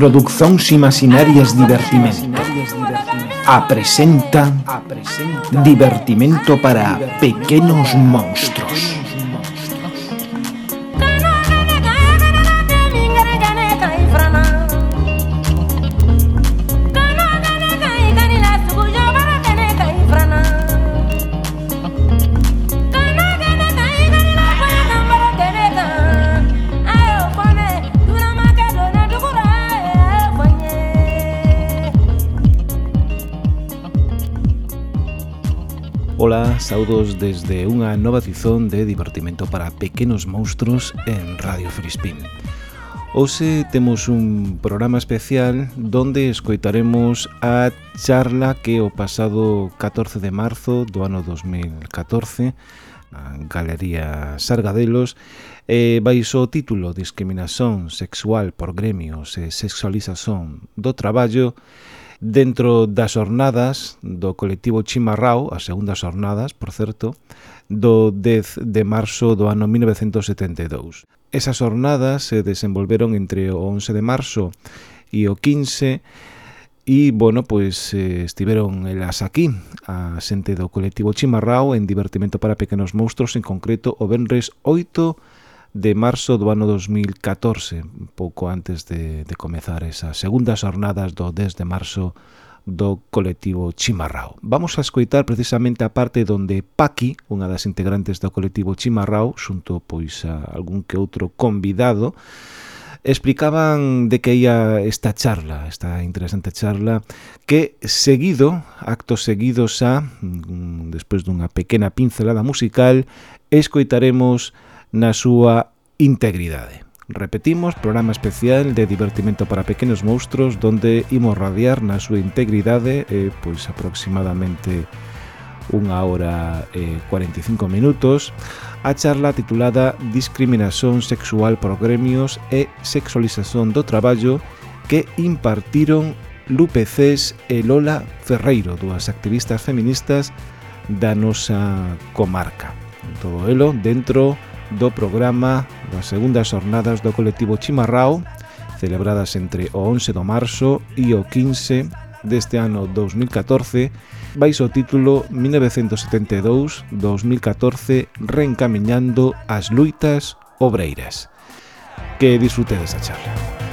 Produccións Imaginarias Divertimento. Apresenta Divertimento para pequenos monstruos todos desde unha nova tizón de divertimento para pequenos monstruos en Radio Frispín. Hoxe temos un programa especial donde escoitaremos a charla que o pasado 14 de marzo do ano 2014 na Galería Sargadelos eh, baixo o título Discriminación sexual por gremios e sexualización do traballo dentro das xornadas do colectivo Chimarrao, as segundas xornadas, por certo, do 10 de marzo do ano 1972. Esas xornadas se desenvolveron entre o 11 de marzo e o 15 E, bueno, pois eh, estiveron elas aquí, a xente do colectivo Chimarrao en divertimento para pequenos monstruos, en concreto o Benres 8 de marzo do ano 2014, pouco antes de, de comezar esas segundas jornadas do 10 de marzo do colectivo Chimarrao. Vamos a escoitar precisamente a parte donde Paqui, unha das integrantes do colectivo Chimarrao, xunto pois a algún que outro convidado, explicaban de que ia esta charla, esta interesante charla, que seguido, actos seguidos a, mm, despois dunha pequena pincelada musical, escoitaremos na súa integridade. Repetimos, programa especial de divertimento para pequenos monstruos donde imos radiar na súa integridade eh, pois aproximadamente unha hora e eh, 45 minutos a charla titulada Discriminación sexual por gremios e sexualización do traballo que impartiron Lupe Cés e Lola Ferreiro, dúas activistas feministas da nosa comarca. Todo elo dentro de do programa das segundas xornadas do colectivo Chimarrao, celebradas entre o 11 de marzo e o 15 deste ano 2014, baixo o título 1972-2014 Reencamiñando as luitas obreiras. Que disfrutedes a charla.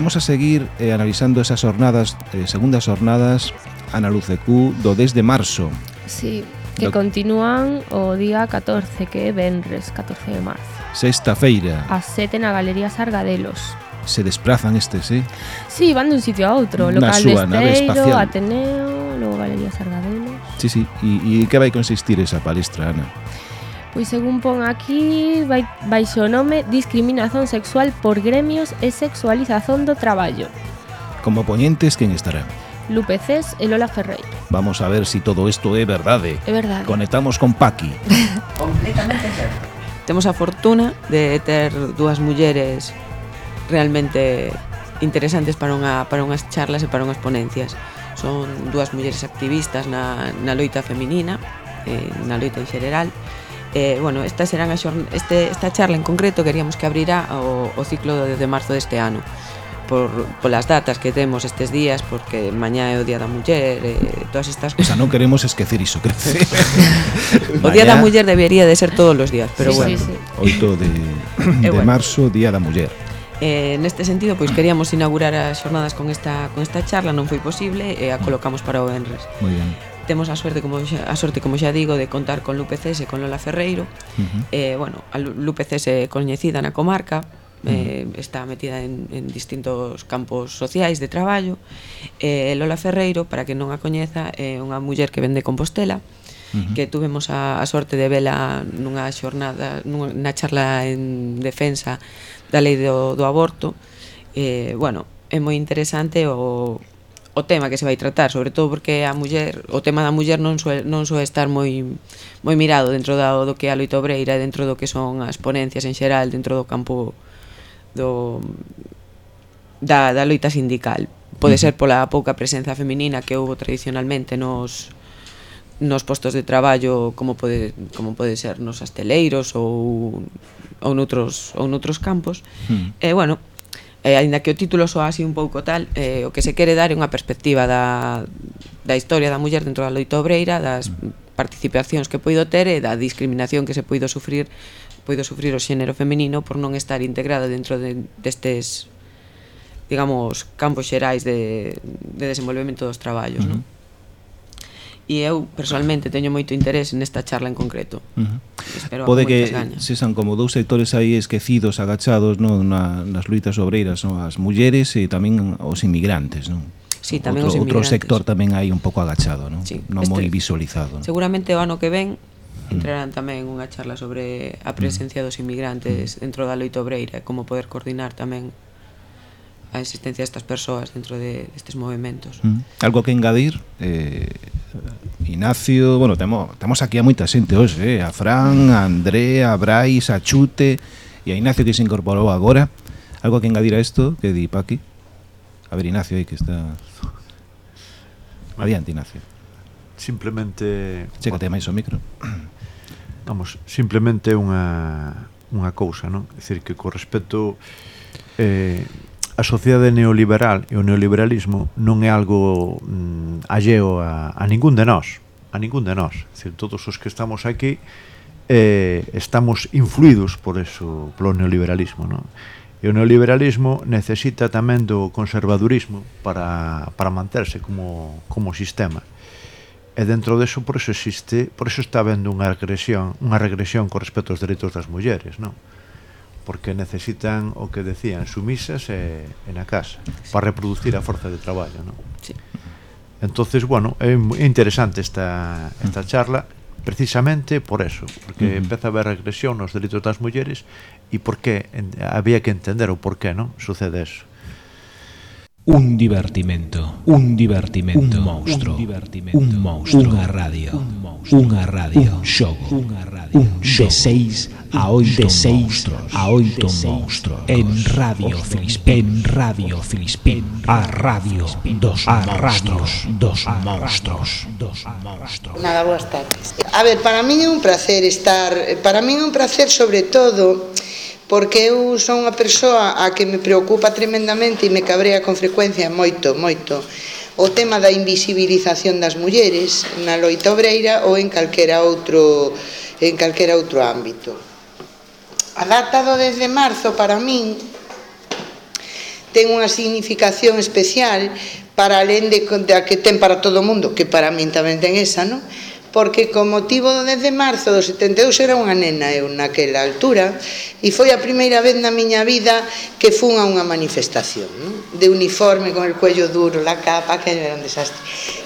Vamos a seguir eh, analizando esas jornadas, eh, segundas jornadas, Ana Q do 10 de marzo. Sí, que do... continúan o día 14, que é Benres, 14 de marzo. Sexta feira. A sete na Galería Sargadelos. Se desplazan estes, eh? Sí, van dun sitio a outro. Local súa, de Esteiro, Ateneo, logo Galería Sargadelos. Sí, sí. E, e que vai consistir esa palestra, Ana? Pois según pon aquí, vai, baixo o nome Discriminación sexual por gremios e sexualización do traballo. Como poñentes, quen estará? Lupe Cés e Lola Ferreiro. Vamos a ver si todo isto é verdade. É verdade. Conectamos con Paqui. Completamente certo. Temos a fortuna de ter dúas mulleres realmente interesantes para unha para unhas charlas e para unhas ponencias. Son dúas mulleres activistas na, na loita feminina, eh, na loita en xeral, Eh, bueno, esta serán as este, esta charla en concreto queríamos que abrira o, o ciclo de, de marzo deste ano por, polas datas que temos estes días porque mañá é o Día da Muller e eh, todas estas cousas. O sea, non queremos esquecer iso, creo. o Día da Muller debería de ser todos os días, pero sí, bueno. Sí, sí. 8 de, de bueno. marzo, Día da Muller. Eh, neste sentido, pois queríamos inaugurar as xornadas con esta con esta charla, non foi posible e eh, a mm. colocamos para o Benres. Moi ben temos a suerte como xa, a sorte como xa digo de contar con Lupe Cese con Lola Ferreiro. Uh -huh. Eh, bueno, a Lupe Cese é coñecida na comarca, eh, está metida en, en distintos campos sociais de traballo eh, Lola Ferreiro, para que non a coñeza é unha muller que vende Compostela uh -huh. que tuvemos a, a sorte de vela nunha xornada nunha, charla en defensa da lei do, do aborto eh, bueno, é moi interesante o, o tema que se vai tratar, sobre todo porque a muller, o tema da muller non soe, non soe estar moi moi mirado dentro da, do que é a loita obreira, dentro do que son as ponencias en xeral, dentro do campo do da, da loita sindical. Pode ser pola pouca presenza feminina que houve tradicionalmente nos nos postos de traballo como pode como pode ser nos asteleiros ou ou noutros ou noutros campos. Mm. E eh, bueno, eh, aínda que o título soa así un pouco tal, eh, o que se quere dar é unha perspectiva da, da historia da muller dentro da loita obreira, das mm. participacións que poido ter e da discriminación que se poido sufrir poido sufrir o xénero femenino por non estar integrada dentro de, destes digamos, campos xerais de, de desenvolvemento dos traballos, uh -huh. non? e eu personalmente teño moito interés nesta charla en concreto. Uh -huh. Pode que se san como dous sectores aí esquecidos, agachados non Na, nas luitas obreiras, no, as mulleres e tamén os inmigrantes, non? Sí, tamén outro, os inmigrantes. Outro sector tamén hai un pouco agachado, non? Sí, non este, moi visualizado. Non? Seguramente o ano que ven mm. entrarán tamén unha charla sobre a presencia dos inmigrantes mm. dentro da loita obreira e como poder coordinar tamén a existencia destas persoas dentro de, destes movimentos. Mm. Algo que engadir eh, Ignacio, bueno, temos, temos aquí a moita xente hoxe, eh? a Fran, a André, a Brais, a Chute e a Ignacio que se incorporou agora. Algo que engadir a isto que di Paqui? A ver, Ignacio, aí que está... Adiante, Ignacio. Simplemente... Chécate máis o micro. Vamos, simplemente unha, unha cousa, non? É dicir, que co respecto... Eh, a sociedade neoliberal e o neoliberalismo non é algo mm, alleo a, a ningún de nós a ningún de nós decir, todos os que estamos aquí eh, estamos influídos por eso polo neoliberalismo non? e o neoliberalismo necesita tamén do conservadurismo para, para manterse como, como sistema e dentro deso por eso existe por eso está vendo unha regresión unha regresión con respecto aos dereitos das mulleres non? porque necesitan o que decían, sumisas e, e na casa, sí. para reproducir a forza de traballo, non? Sí. Entonces, bueno, é interesante esta, esta charla precisamente por eso, porque uh -huh. empeza a haber regresión nos delitos das mulleres e por que había que entender o por que, non? Sucede eso. Un divertimento, un divertimento, un monstro, un divertimento, un monstro, unha radio, un monstro, unha radio, un xogo, unha radio, un xogo, de 6 a 8 de 6 a 8 monstros en Radio Filispín, en Radio Filispín, a radio dos a radios dos monstros, dos monstros. Nada, boas tardes. A ver, para min é un placer estar, para min é un placer sobre todo porque eu son unha persoa a que me preocupa tremendamente e me cabrea con frecuencia moito, moito o tema da invisibilización das mulleres na loita obreira ou en calquera outro en calquera outro ámbito. A data do 10 de marzo para min ten unha significación especial para alén de, de que ten para todo o mundo, que para min tamén ten esa, non? porque con motivo do 10 de marzo do 72 era unha nena eu naquela altura e foi a primeira vez na miña vida que fun a unha manifestación non? de uniforme con el cuello duro, la capa, que era un desastre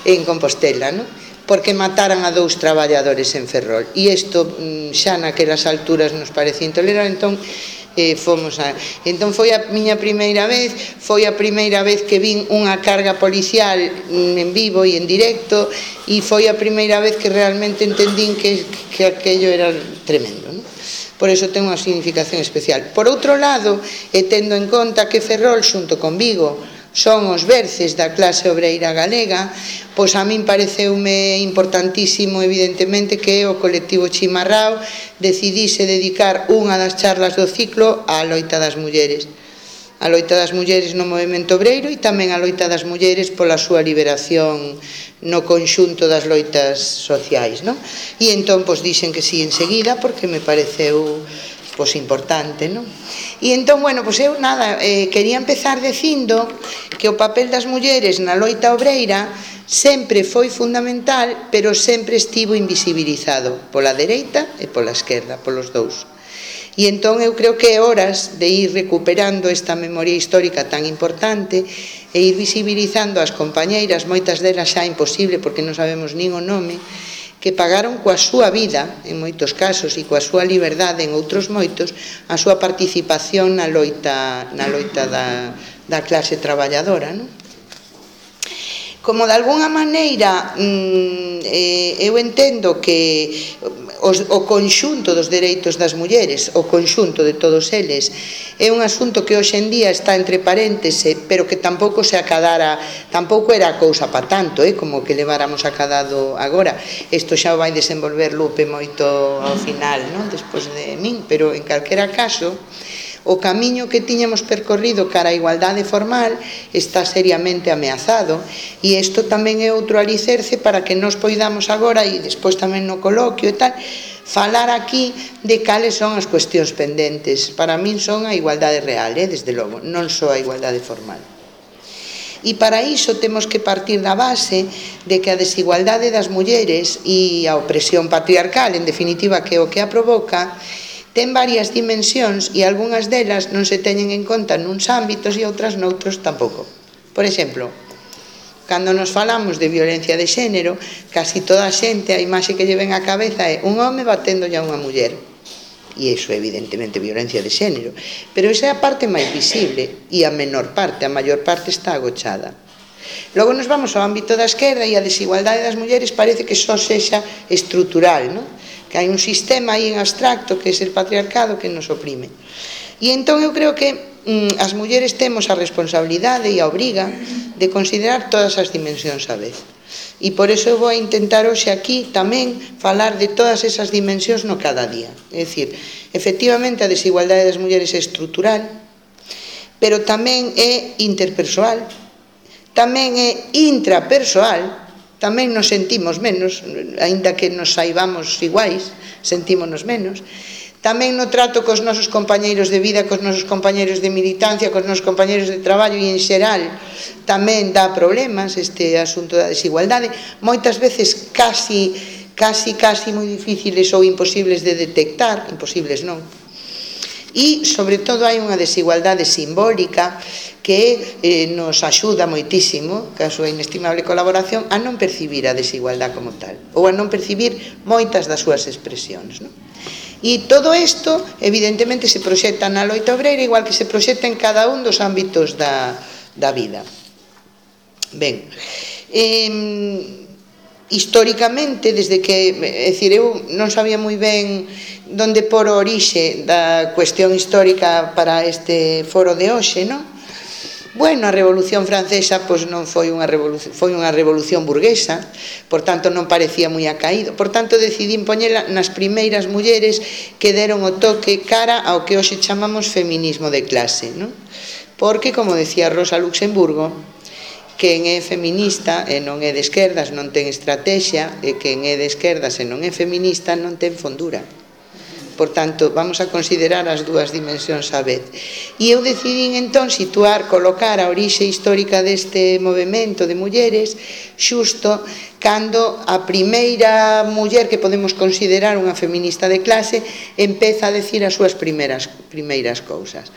en Compostela, non? porque mataran a dous traballadores en Ferrol e isto mm, xa naquelas alturas nos parecía intolerable entón e fomos a... Entón foi a miña primeira vez, foi a primeira vez que vin unha carga policial en vivo e en directo e foi a primeira vez que realmente entendín que, que aquello era tremendo, non? Por iso ten unha significación especial. Por outro lado, e tendo en conta que Ferrol xunto con Vigo son os verces da clase obreira galega, pois a min pareceume importantísimo evidentemente que o colectivo Chimarrao decidise dedicar unha das charlas do ciclo á loita das mulleres a loita das mulleres no movimento obreiro e tamén a loita das mulleres pola súa liberación no conxunto das loitas sociais, non? E entón, pois, dixen que sí enseguida porque me pareceu pois importante, non? E entón, bueno, pois eu nada, eh, quería empezar dicindo que o papel das mulleres na loita obreira sempre foi fundamental, pero sempre estivo invisibilizado pola dereita e pola esquerda, polos dous. E entón eu creo que é horas de ir recuperando esta memoria histórica tan importante e ir visibilizando as compañeiras, moitas delas xa imposible porque non sabemos nin o nome, que pagaron coa súa vida, en moitos casos, e coa súa liberdade en outros moitos, a súa participación na loita, na loita da, da clase traballadora. Non? Como de alguna maneira mm, eh, eu entendo que os, o conxunto dos dereitos das mulleres, o conxunto de todos eles. É un asunto que hoxe en día está entre paréntese, pero que tampouco se acadara, tampouco era cousa pa tanto, eh, como que leváramos acadado agora. Isto xa o vai desenvolver Lupe moito ao final, non? despois de min, pero en calquera caso, O camiño que tiñamos percorrido cara a igualdade formal está seriamente ameazado e isto tamén é outro alicerce para que nos poidamos agora e despois tamén no coloquio e tal falar aquí de cales son as cuestións pendentes. Para min son a igualdade real, eh, desde logo, non só a igualdade formal. E para iso temos que partir da base de que a desigualdade das mulleres e a opresión patriarcal, en definitiva, que é o que a provoca, ten varias dimensións e algunhas delas non se teñen en conta nuns ámbitos e outras noutros tampouco. Por exemplo, cando nos falamos de violencia de xénero, casi toda a xente, a imaxe que lle ven á cabeza é un home baténdolle a unha muller. E iso é evidentemente violencia de xénero. Pero esa é a parte máis visible e a menor parte, a maior parte está agochada. Logo nos vamos ao ámbito da esquerda e a desigualdade das mulleres parece que só sexa estrutural, non? que hai un sistema aí en abstracto que é el patriarcado que nos oprime. E entón eu creo que mm, as mulleres temos a responsabilidade e a obriga de considerar todas as dimensións a vez. E por eso eu vou a intentar hoxe aquí tamén falar de todas esas dimensións no cada día. É dicir, efectivamente a desigualdade das mulleres é estrutural, pero tamén é interpersoal, tamén é intrapersoal, tamén nos sentimos menos, aínda que nos saibamos iguais, sentímonos menos. Tamén no trato cos nosos compañeiros de vida, cos nosos compañeiros de militancia, cos nosos compañeiros de traballo e en xeral tamén dá problemas este asunto da desigualdade, moitas veces casi casi casi moi difíciles ou imposibles de detectar, imposibles non, e, sobre todo, hai unha desigualdade simbólica que eh, nos axuda moitísimo, que a súa inestimable colaboración, a non percibir a desigualdade como tal, ou a non percibir moitas das súas expresións. Non? E todo isto, evidentemente, se proxecta na loita obreira, igual que se proxecta en cada un dos ámbitos da, da vida. Ben, eh, históricamente desde que, é dicir, eu non sabía moi ben donde por orixe da cuestión histórica para este foro de hoxe, non? Bueno, a Revolución Francesa pois non foi unha revolución, foi unha revolución burguesa, por tanto non parecía moi acaído. Por tanto decidín poñela nas primeiras mulleres que deron o toque cara ao que hoxe chamamos feminismo de clase, non? Porque como decía Rosa Luxemburgo, quen é feminista e non é de esquerdas non ten estratexia e quen é de esquerdas e non é feminista non ten fondura. Por tanto, vamos a considerar as dúas dimensións á vez. E eu decidín entón situar, colocar a orixe histórica deste movimento de mulleres xusto cando a primeira muller que podemos considerar unha feminista de clase empeza a decir as súas primeiras, primeiras cousas.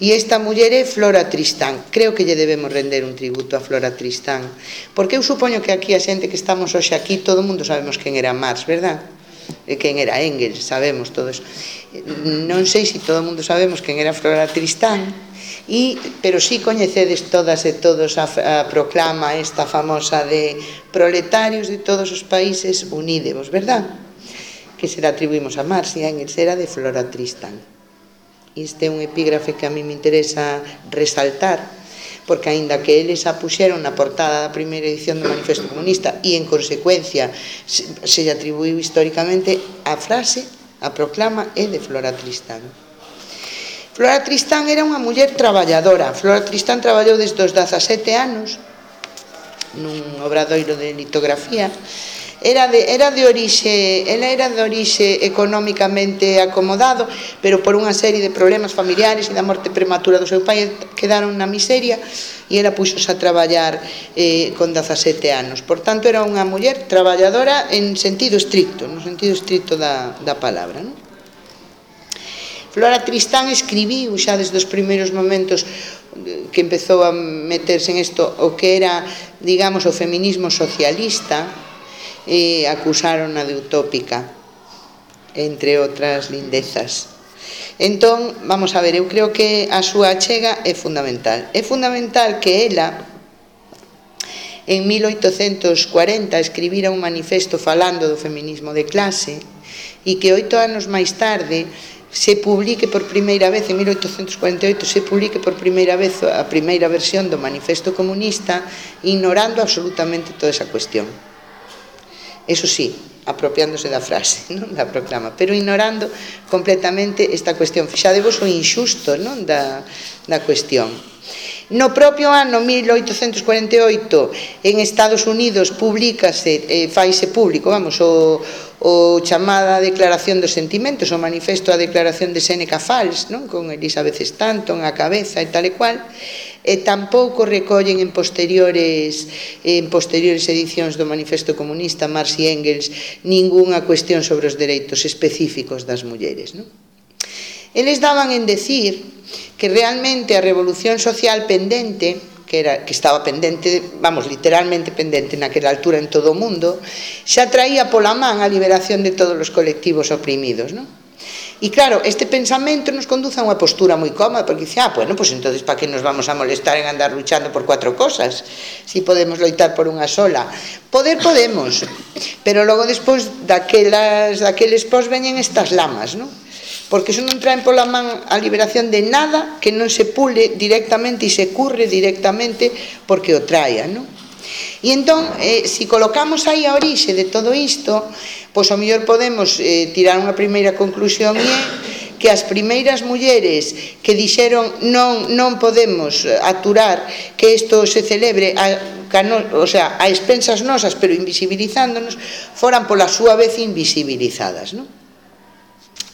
E esta muller é Flora Tristán. Creo que lle debemos render un tributo a Flora Tristán, porque eu supoño que aquí a xente que estamos hoxe aquí todo mundo sabemos quen era Marx, verdad? quen era Engels, sabemos todos. Non sei se todo o mundo sabemos quen era Flora Tristán, e, pero si sí coñecedes todas e todos a, a proclama esta famosa de proletarios de todos os países unídevos, verdad? Que se la atribuimos a Marx e a Engels, era de Flora Tristán. Este é un epígrafe que a mí me interesa resaltar, porque aínda que eles a puxeron na portada da primeira edición do Manifesto Comunista e en consecuencia se, se lle atribuiu históricamente a frase, a proclama é de Flora Tristán. Flora Tristán era unha muller traballadora. Flora Tristán traballou desde os 17 anos nun obradoiro de litografía era de, era de orixe ela era de orixe económicamente acomodado pero por unha serie de problemas familiares e da morte prematura do seu pai quedaron na miseria e ela puxos a traballar eh, con 17 anos por tanto era unha muller traballadora en sentido estricto no sentido estricto da, da palabra non? Flora Tristán escribiu xa desde os primeiros momentos eh, que empezou a meterse en isto o que era, digamos, o feminismo socialista, e acusárona de utópica, entre outras lindezas. Entón, vamos a ver, eu creo que a súa chega é fundamental. É fundamental que ela, en 1840, escribira un manifesto falando do feminismo de clase e que oito anos máis tarde se publique por primeira vez en 1848 se publique por primeira vez a primeira versión do manifesto comunista ignorando absolutamente toda esa cuestión eso sí, apropiándose da frase, non da proclama, pero ignorando completamente esta cuestión. Fixadevos o inxusto non da, da cuestión. No propio ano 1848 en Estados Unidos publicase, eh, faise público, vamos, o, o chamada Declaración dos Sentimentos, o manifesto a Declaración de Seneca Falls, non? con Elizabeth Stanton a cabeza e tal e cual, e tampouco recollen en posteriores en posteriores edicións do Manifesto Comunista Marx e Engels ningunha cuestión sobre os dereitos específicos das mulleres, non? Eles daban en decir que realmente a revolución social pendente que, era, que estaba pendente, vamos, literalmente pendente naquela altura en todo o mundo, xa traía pola man a liberación de todos os colectivos oprimidos, non? E claro, este pensamento nos conduce a unha postura moi cómoda, porque dice, ah, bueno, pues entonces, para que nos vamos a molestar en andar luchando por cuatro cosas? Si podemos loitar por unha sola. Poder podemos, pero logo despois daquelas, daqueles pós veñen estas lamas, non? porque iso non traen pola man a liberación de nada que non se pule directamente e se curre directamente porque o traia, non? E entón, eh, si colocamos aí a orixe de todo isto, Pois ao mellor podemos eh, tirar unha primeira conclusión e é que as primeiras mulleres que dixeron non non podemos aturar que isto se celebre a, cano, o sea, a expensas nosas pero invisibilizándonos foran pola súa vez invisibilizadas non?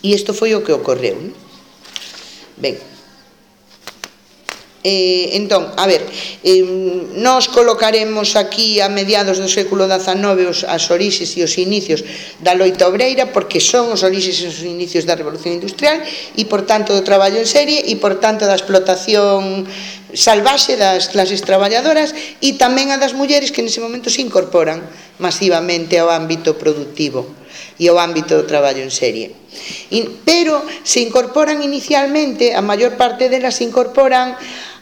e isto foi o que ocorreu non? ben Eh, entón, a ver, eh, nós colocaremos aquí a mediados do século XIX os, as orixes e os inicios da loita obreira porque son os orixes e os inicios da revolución industrial e por tanto do traballo en serie e por tanto da explotación salvaxe das clases traballadoras e tamén a das mulleres que nese momento se incorporan masivamente ao ámbito productivo e ao ámbito do traballo en serie. Pero se incorporan inicialmente, a maior parte delas se incorporan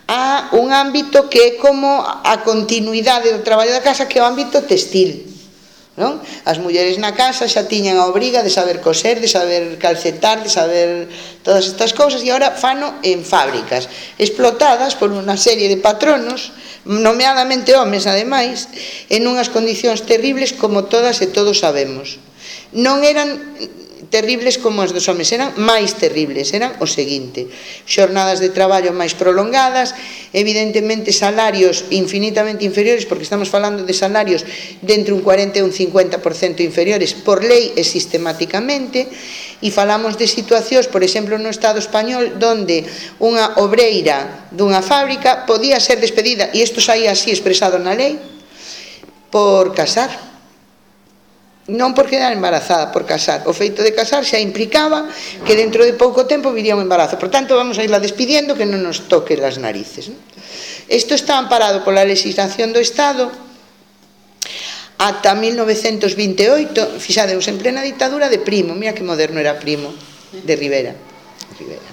a un ámbito que é como a continuidade do traballo da casa que é o ámbito textil non? As mulleres na casa xa tiñan a obriga de saber coser, de saber calcetar, de saber todas estas cousas e agora fano en fábricas explotadas por unha serie de patronos nomeadamente homes ademais en unhas condicións terribles como todas e todos sabemos non eran terribles como as dos homes, eran máis terribles, eran o seguinte, xornadas de traballo máis prolongadas, evidentemente salarios infinitamente inferiores, porque estamos falando de salarios de entre un 40 e un 50% inferiores por lei e sistemáticamente, e falamos de situacións, por exemplo, no Estado español, donde unha obreira dunha fábrica podía ser despedida, e isto saía así expresado na lei, por casar non por quedar embarazada, por casar. O feito de casar xa implicaba que dentro de pouco tempo viría un embarazo. Por tanto, vamos a irla despidiendo que non nos toque las narices. ¿no? Isto está amparado pola legislación do Estado ata 1928, fixadeus en plena ditadura de Primo, mira que moderno era Primo, de Rivera. Rivera.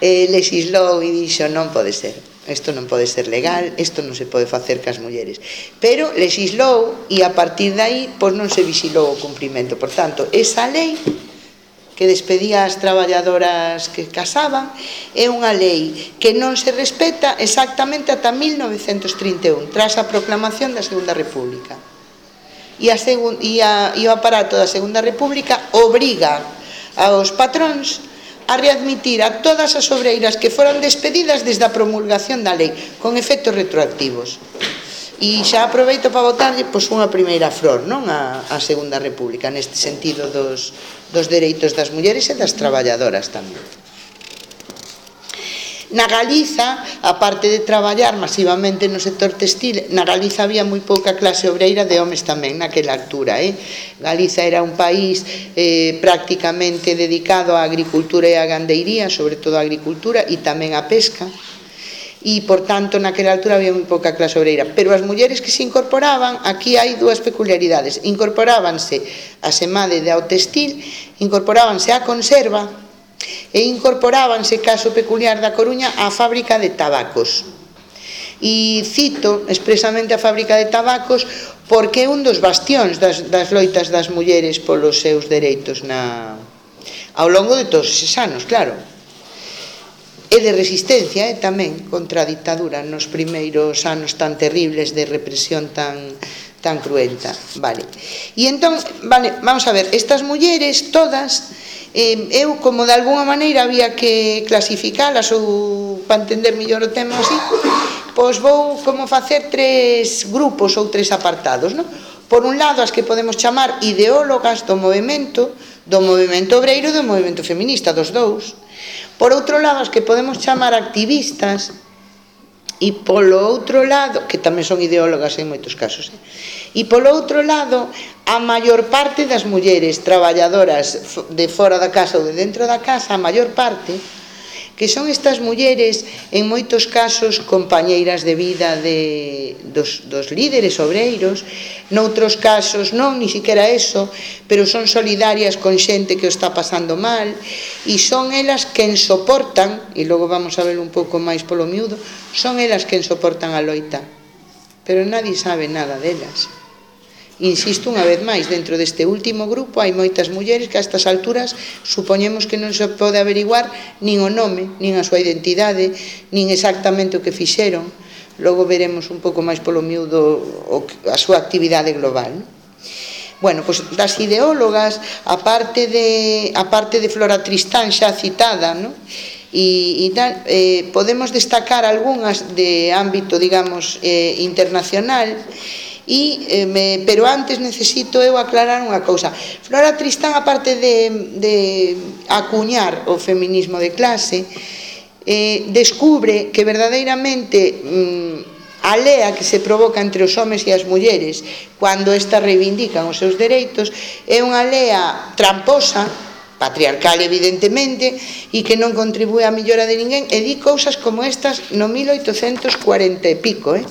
Eh, legislou e dixo non pode ser isto non pode ser legal, isto non se pode facer cas mulleres. Pero legislou e a partir de aí pois non se visilou o cumprimento. Por tanto, esa lei que despedía as traballadoras que casaban é unha lei que non se respeta exactamente ata 1931, tras a proclamación da Segunda República. E, a segun, e, a, e o aparato da Segunda República obriga aos patróns a readmitir a todas as obreiras que foran despedidas desde a promulgación da lei, con efectos retroactivos. E xa aproveito para votarlle pois, unha primeira flor non a, a Segunda República neste sentido dos, dos dereitos das mulleres e das traballadoras tamén. Na Galiza, aparte de traballar masivamente no sector textil, na Galiza había moi pouca clase obreira de homes tamén naquela altura. Eh? Galiza era un país eh, prácticamente dedicado á agricultura e á gandeiría, sobre todo á agricultura e tamén á pesca, e, por tanto, naquela altura había moi pouca clase obreira. Pero as mulleres que se incorporaban, aquí hai dúas peculiaridades. Incorporábanse a semade de ao textil, incorporábanse á conserva, e incorporábanse caso peculiar da Coruña á fábrica de tabacos. E cito expresamente a fábrica de tabacos porque é un dos bastións das, das loitas das mulleres polos seus dereitos na ao longo de todos eses anos, claro. E de resistencia eh, tamén contra a ditadura nos primeiros anos tan terribles de represión tan tan cruenta, vale. E entón, vale, vamos a ver, estas mulleres todas eh, eu como de alguna maneira había que clasificalas ou para entender mellor o tema así pois vou como facer tres grupos ou tres apartados non? por un lado as que podemos chamar ideólogas do movimento do movimento obreiro e do movimento feminista dos dous por outro lado as que podemos chamar activistas e polo outro lado que tamén son ideólogas en moitos casos eh? E polo outro lado, a maior parte das mulleres traballadoras de fora da casa ou de dentro da casa, a maior parte, que son estas mulleres en moitos casos compañeiras de vida de, dos, dos líderes obreiros, noutros casos non, ni siquiera eso, pero son solidarias con xente que o está pasando mal, e son elas que soportan, e logo vamos a ver un pouco máis polo miúdo, son elas que soportan a loita, pero nadie sabe nada delas. Insisto unha vez máis, dentro deste último grupo hai moitas mulleres que a estas alturas supoñemos que non se pode averiguar nin o nome, nin a súa identidade, nin exactamente o que fixeron. Logo veremos un pouco máis polo miúdo o, a súa actividade global. Non? Bueno, pois das ideólogas, a parte de, a parte de Flora Tristán xa citada, non? e, e tal, eh, podemos destacar algunhas de ámbito, digamos, eh, internacional, E, eh, me, pero antes necesito eu aclarar unha cousa. Flora Tristán, aparte de, de acuñar o feminismo de clase, eh, descubre que verdadeiramente mm, a lea que se provoca entre os homes e as mulleres cando estas reivindican os seus dereitos é unha lea tramposa patriarcal evidentemente e que non contribúe á millora de ninguén e di cousas como estas no 1840 e pico eh?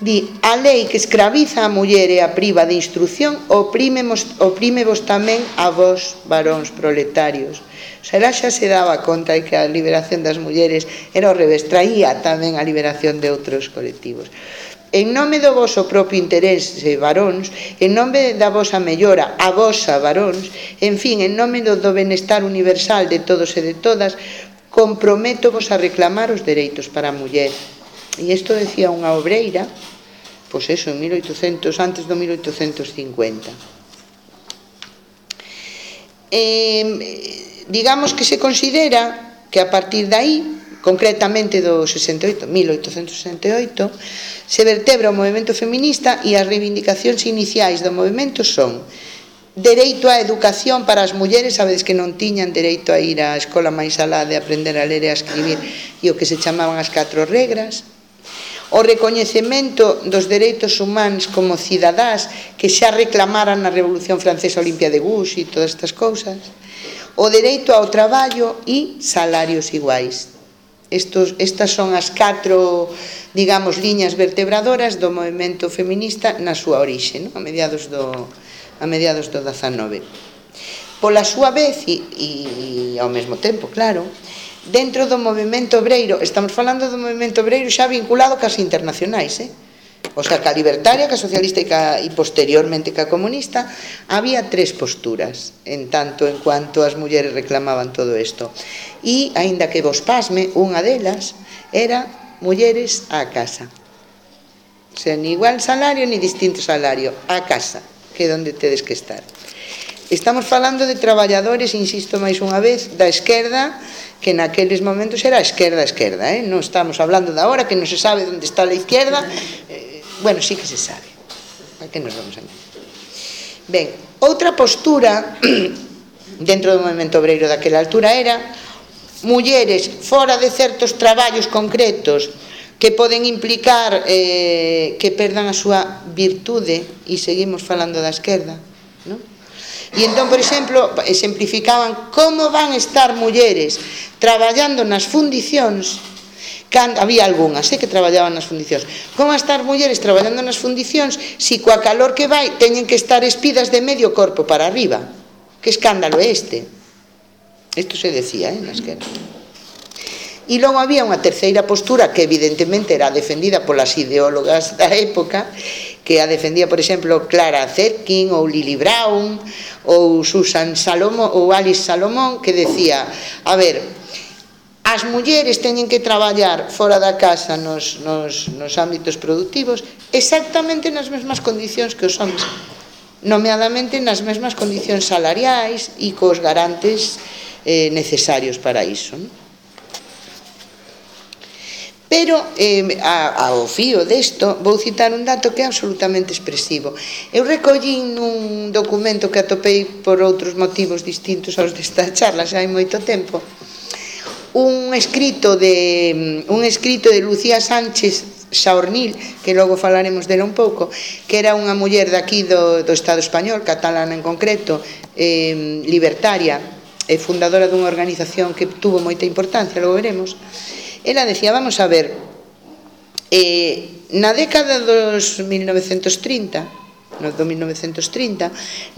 Di, a lei que escraviza a muller e a priva de instrucción oprime, oprime vos tamén a vos, varóns proletarios. Será xa se daba conta de que a liberación das mulleres era o revés, traía tamén a liberación de outros colectivos. En nome do voso propio interese, eh, varóns, en nome da vosa mellora, a vosa, varóns, en fin, en nome do, do benestar universal de todos e de todas, comprometo vos a reclamar os dereitos para a muller, E isto decía unha obreira, pois eso, en 1800, antes do 1850. Eh, digamos que se considera que a partir de aí, concretamente do 68, 1868, se vertebra o movimento feminista e as reivindicacións iniciais do movimento son dereito á educación para as mulleres, sabedes que non tiñan dereito a ir á escola máis alá de aprender a ler e a escribir e o que se chamaban as catro regras, o recoñecemento dos dereitos humanos como cidadás que xa reclamaran na Revolución Francesa Olimpia de Gux e todas estas cousas, o dereito ao traballo e salarios iguais. Estos, estas son as catro, digamos, liñas vertebradoras do movimento feminista na súa orixe, no? a mediados do, a mediados do 19. Pola súa vez, e, e ao mesmo tempo, claro, dentro do movimento obreiro, estamos falando do movimento obreiro xa vinculado cas internacionais, eh? O sea, ca libertaria, ca socialista e, ca, e posteriormente ca comunista, había tres posturas, en tanto en cuanto as mulleres reclamaban todo isto. E, aínda que vos pasme, unha delas era mulleres á casa. O sea, ni igual salario, ni distinto salario, á casa, que é onde tedes que estar. Estamos falando de traballadores, insisto máis unha vez, da esquerda, que naqueles momentos era a esquerda a esquerda, eh? non estamos hablando da hora que non se sabe onde está a izquierda, eh, bueno, sí que se sabe. A que nos vamos a? Ben, outra postura dentro do movimento obreiro daquela altura era mulleres fora de certos traballos concretos que poden implicar eh, que perdan a súa virtude e seguimos falando da esquerda, non? E entón, por exemplo, exemplificaban como van estar mulleres traballando nas fundicións cando había algunhas eh, que traballaban nas fundicións. Como estar mulleres traballando nas fundicións si coa calor que vai teñen que estar espidas de medio corpo para arriba? Que escándalo é este? Isto se decía eh, nas que E logo había unha terceira postura que evidentemente era defendida polas ideólogas da época, que a defendía, por exemplo, Clara Zetkin ou Lily Brown ou Susan Salomón ou Alice Salomón que decía, a ver, as mulleres teñen que traballar fora da casa nos, nos, nos ámbitos productivos exactamente nas mesmas condicións que os homens nomeadamente nas mesmas condicións salariais e cos garantes eh, necesarios para iso. Non? Pero eh, a, ao fío desto vou citar un dato que é absolutamente expresivo. Eu recollín nun documento que atopei por outros motivos distintos aos desta charla, xa hai moito tempo, un escrito de un escrito de Lucía Sánchez Saornil, que logo falaremos dela un pouco, que era unha muller daqui do, do Estado español, catalana en concreto, eh, libertaria, e fundadora dunha organización que tuvo moita importancia, logo veremos, Ela decía, vamos a ver, eh, na década dos 1930, no do 1930,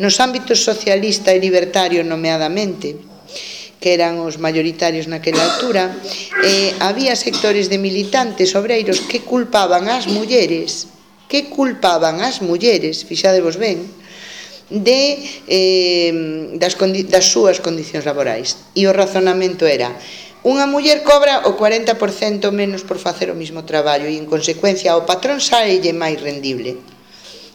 nos ámbitos socialista e libertario nomeadamente, que eran os mayoritarios naquela altura, eh, había sectores de militantes obreiros que culpaban as mulleres, que culpaban as mulleres, fixadevos ben, de eh, das, das súas condicións laborais. E o razonamento era, Unha muller cobra o 40% menos por facer o mesmo traballo e, en consecuencia, ao patrón saelle máis rendible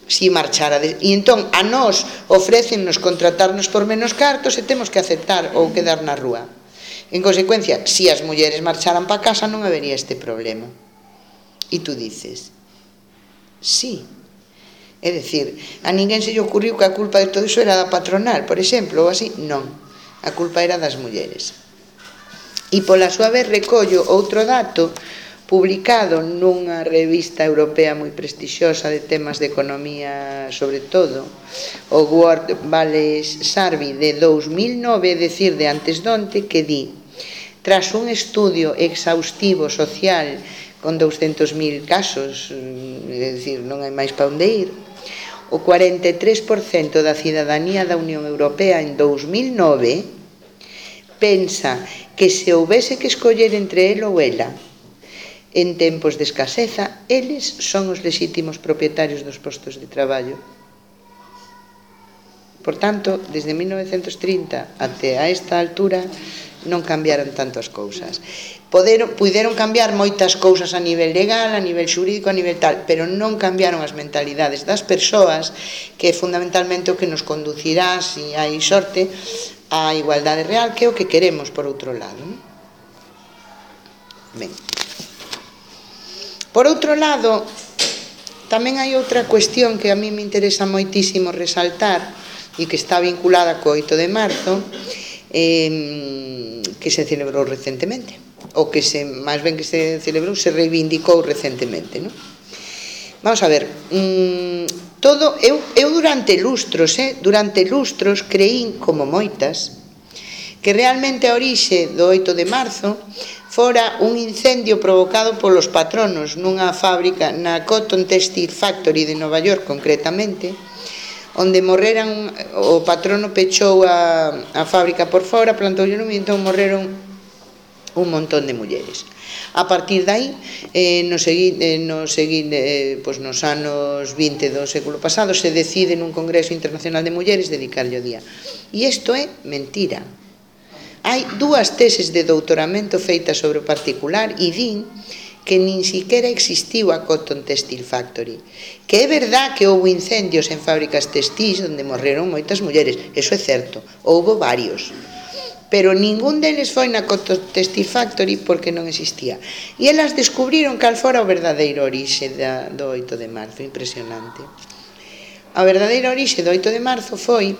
si marchara. E entón, a nós ofrecennos contratarnos por menos cartos e temos que aceptar ou quedar na rúa. En consecuencia, si as mulleres marcharan para casa non habería este problema. E tú dices, sí, É dicir, a ninguén se lle ocurriu que a culpa de todo iso era da patronal, por exemplo, ou así, non. A culpa era das mulleres. E pola súa vez recollo outro dato publicado nunha revista europea moi prestixiosa de temas de economía sobre todo, o World Valles Survey de 2009, decir de antes donte, que di tras un estudio exhaustivo social con 200.000 casos, é dicir, non hai máis pa onde ir, o 43% da cidadanía da Unión Europea en 2009 pensa que se houvese que escoller entre el ou ela, en tempos de escaseza, eles son os lexítimos propietarios dos postos de traballo. Por tanto, desde 1930 até a esta altura non cambiaron tanto as cousas. Poderon, puideron cambiar moitas cousas a nivel legal, a nivel xurídico, a nivel tal, pero non cambiaron as mentalidades das persoas, que é fundamentalmente o que nos conducirá, se hai sorte, a igualdade real, que é o que queremos por outro lado. Ben. Por outro lado, tamén hai outra cuestión que a mí me interesa moitísimo resaltar e que está vinculada co 8 de marzo, eh, que se celebrou recentemente, ou que se, máis ben que se celebrou, se reivindicou recentemente, non? Vamos a ver, mm, Todo eu, eu durante lustros, eh, durante lustros creín como moitas que realmente a orixe do 8 de marzo fora un incendio provocado polos patronos nunha fábrica na Cotton Textile Factory de Nova York concretamente onde morreran o patrono pechou a, a fábrica por fora plantoulle lume e entón morreron un montón de mulleres. A partir dai, eh, no seguinte, eh, no seguinte, eh, pois nos anos 20 do século pasado, se decide nun Congreso Internacional de Mulleres dedicarlle o día. E isto é mentira. Hai dúas teses de doutoramento feitas sobre o particular e din que nin siquiera existiu a Cotton Textile Factory. Que é verdad que houve incendios en fábricas textis onde morreron moitas mulleres, eso é certo, houve varios pero ningún deles foi na Contesti Factory porque non existía. E elas descubriron cal fora o verdadeiro orixe da, do 8 de marzo, impresionante. A verdadeira orixe do 8 de marzo foi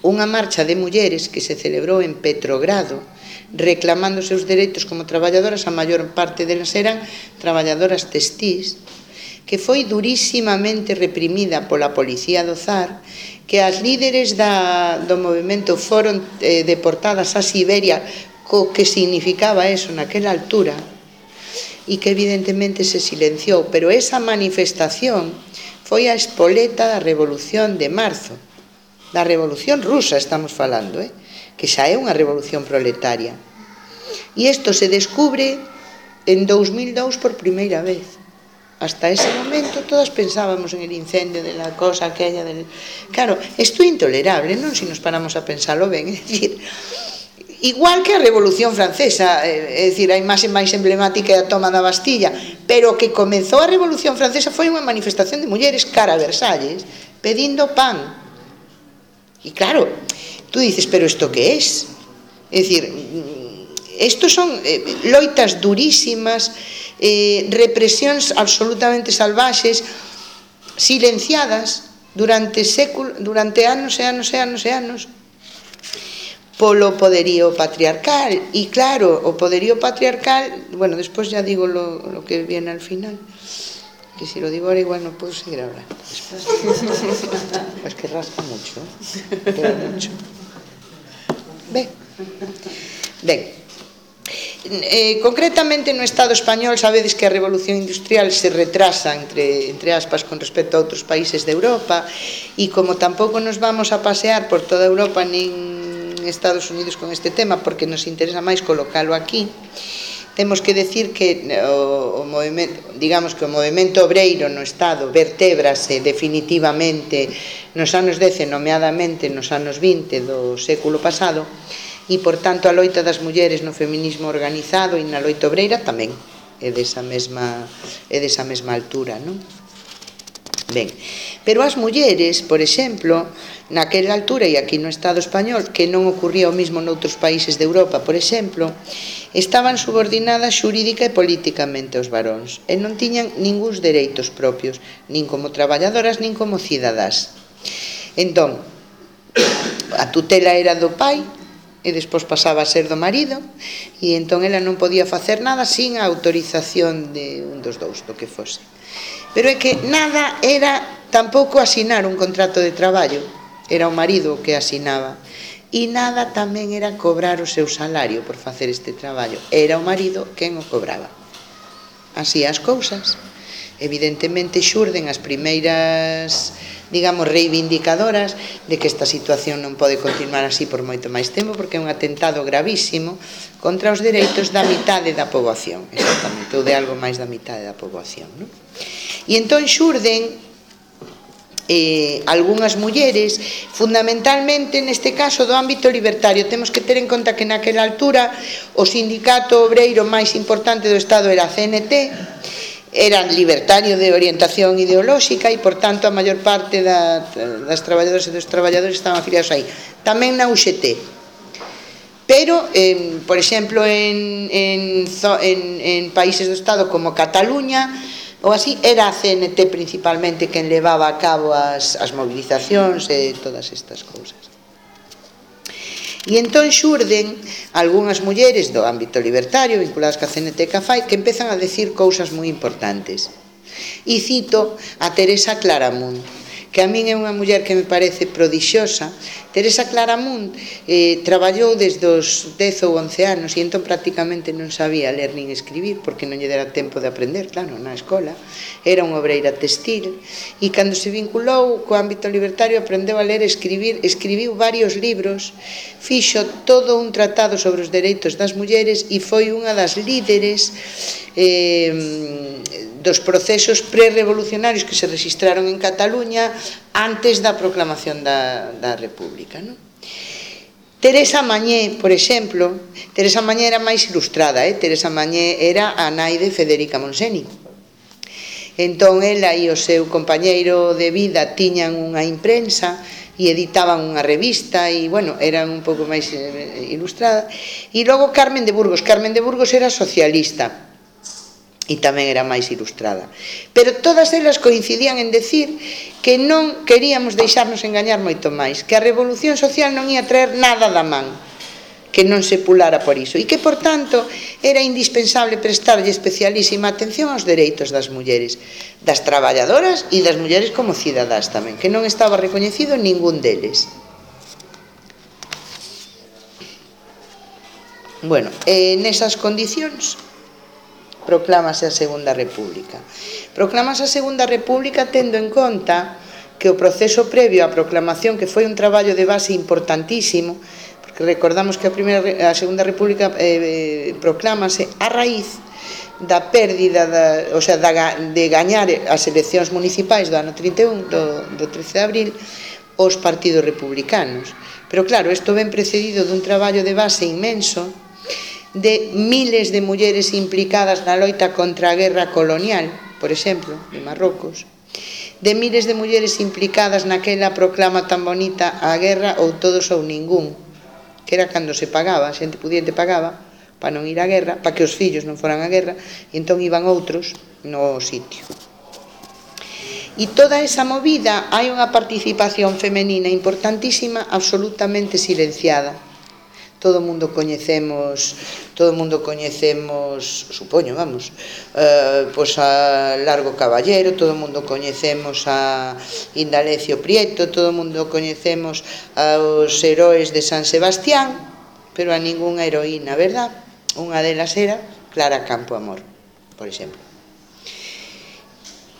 unha marcha de mulleres que se celebrou en Petrogrado, reclamando seus dereitos como traballadoras, a maior parte delas eran traballadoras textís, que foi durísimamente reprimida pola policía do Zar, que as líderes da, do movimento foron eh, deportadas a Siberia co que significaba eso naquela altura e que evidentemente se silenciou, pero esa manifestación foi a espoleta da revolución de marzo, da revolución rusa estamos falando, eh? que xa é unha revolución proletaria. E isto se descubre en 2002 por primeira vez. Hasta ese momento todas pensábamos en el incendio de la cosa aquella del... Claro, isto é intolerable, non? Si nos paramos a pensalo ben, é dicir, igual que a Revolución Francesa, eh, é dicir, a imaxe máis emblemática é a toma da Bastilla, pero que comezou a Revolución Francesa foi unha manifestación de mulleres cara a Versalles, pedindo pan. E claro, tú dices, pero isto que es? É dicir, mm, estos son eh, loitas durísimas, eh, represións absolutamente salvaxes, silenciadas durante século, durante anos e anos e anos e anos polo poderío patriarcal. E claro, o poderío patriarcal bueno, despois ya digo lo, lo que viene al final que si lo digo ahora igual no puedo seguir hablando. Es que rasca mucho ¿eh? mucho. Ben ben Eh, concretamente no Estado español sabedes que a revolución industrial se retrasa entre, entre aspas con respecto a outros países de Europa e como tampouco nos vamos a pasear por toda Europa nin Estados Unidos con este tema porque nos interesa máis colocalo aquí temos que decir que eh, o, o movimento, digamos que o movimento obreiro no Estado vertébrase definitivamente nos anos 10, nomeadamente nos anos 20 do século pasado, e, por tanto, a loita das mulleres no feminismo organizado e na loita obreira tamén é desa mesma, é desa mesma altura, non? Ben, pero as mulleres, por exemplo, naquela altura e aquí no Estado español, que non ocurría o mismo noutros países de Europa, por exemplo, estaban subordinadas xurídica e políticamente aos varóns e non tiñan ningúns dereitos propios, nin como traballadoras, nin como cidadás. Entón, a tutela era do pai e despois pasaba a ser do marido e entón ela non podía facer nada sin a autorización de un dos dous do que fose. Pero é que nada era tampouco asinar un contrato de traballo era o marido que asinaba e nada tamén era cobrar o seu salario por facer este traballo era o marido quen o cobraba. Así as cousas. Evidentemente xurden as primeiras digamos, reivindicadoras de que esta situación non pode continuar así por moito máis tempo, porque é un atentado gravísimo contra os dereitos da mitade da poboación, exactamente, ou de algo máis da mitade da poboación. Non? E entón xurden eh, algunhas mulleres, fundamentalmente neste caso do ámbito libertario. Temos que ter en conta que naquela altura o sindicato obreiro máis importante do Estado era a CNT, eran libertarios de orientación ideolóxica e, por tanto, a maior parte da, das traballadoras e dos traballadores estaban afiliados aí. Tamén na UGT. Pero, eh, por exemplo, en, en, en, en países do Estado como Cataluña, ou así, era a CNT principalmente quen levaba a cabo as, as movilizacións e todas estas cousas. E entón xurden algunhas mulleres do ámbito libertario vinculadas ca CNT Cafai que empezan a decir cousas moi importantes. E cito a Teresa Claramunt, que a min é unha muller que me parece prodixiosa, Teresa Claramunt eh, traballou desde os 10 ou 11 anos e entón prácticamente non sabía ler nin escribir porque non lle dera tempo de aprender, claro, na escola. Era unha obreira textil e cando se vinculou co ámbito libertario aprendeu a ler e escribir, escribiu varios libros, fixo todo un tratado sobre os dereitos das mulleres e foi unha das líderes eh, dos procesos prerrevolucionarios que se registraron en Cataluña antes da proclamación da, da República. Non? Teresa Mañé, por exemplo, Teresa Mañé era máis ilustrada, eh? Teresa Mañé era a nai de Federica Monseni. Entón, ela e o seu compañeiro de vida tiñan unha imprensa e editaban unha revista e, bueno, eran un pouco máis eh, ilustrada. E logo Carmen de Burgos. Carmen de Burgos era socialista e tamén era máis ilustrada. Pero todas elas coincidían en decir que non queríamos deixarnos engañar moito máis, que a revolución social non ia traer nada da man, que non se pulara por iso, e que, por tanto, era indispensable prestarlle especialísima atención aos dereitos das mulleres, das traballadoras e das mulleres como cidadás tamén, que non estaba recoñecido ningún deles. Bueno, eh, nesas condicións, proclámase a Segunda República. Proclámase a Segunda República tendo en conta que o proceso previo á proclamación, que foi un traballo de base importantísimo, porque recordamos que a, primeira, a Segunda República eh, eh, proclámase a raíz da pérdida da, o sea, da, de gañar as eleccións municipais do ano 31 do, do 13 de abril os partidos republicanos. Pero claro, isto ven precedido dun traballo de base inmenso de miles de mulleres implicadas na loita contra a guerra colonial, por exemplo, de Marrocos, de miles de mulleres implicadas naquela proclama tan bonita a guerra ou todos ou ningún, que era cando se pagaba, a xente pudiente pagaba para non ir á guerra, para que os fillos non foran á guerra, e entón iban outros no sitio. E toda esa movida hai unha participación femenina importantísima absolutamente silenciada todo mundo coñecemos todo mundo coñecemos supoño, vamos eh, pois a Largo Caballero todo mundo coñecemos a Indalecio Prieto todo mundo coñecemos aos heróis de San Sebastián pero a ningunha heroína, verdad? unha delas era Clara Campoamor por exemplo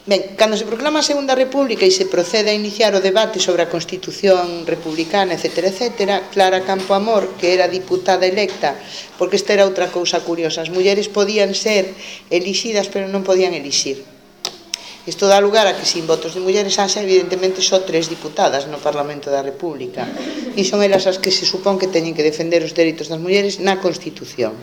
Ben, cando se proclama a Segunda República e se procede a iniciar o debate sobre a Constitución republicana, etc., etc., Clara Campoamor, que era diputada electa, porque esta era outra cousa curiosa, as mulleres podían ser elixidas, pero non podían elixir. Isto dá lugar a que sin votos de mulleres haxa evidentemente só tres diputadas no Parlamento da República e son elas as que se supón que teñen que defender os dereitos das mulleres na Constitución.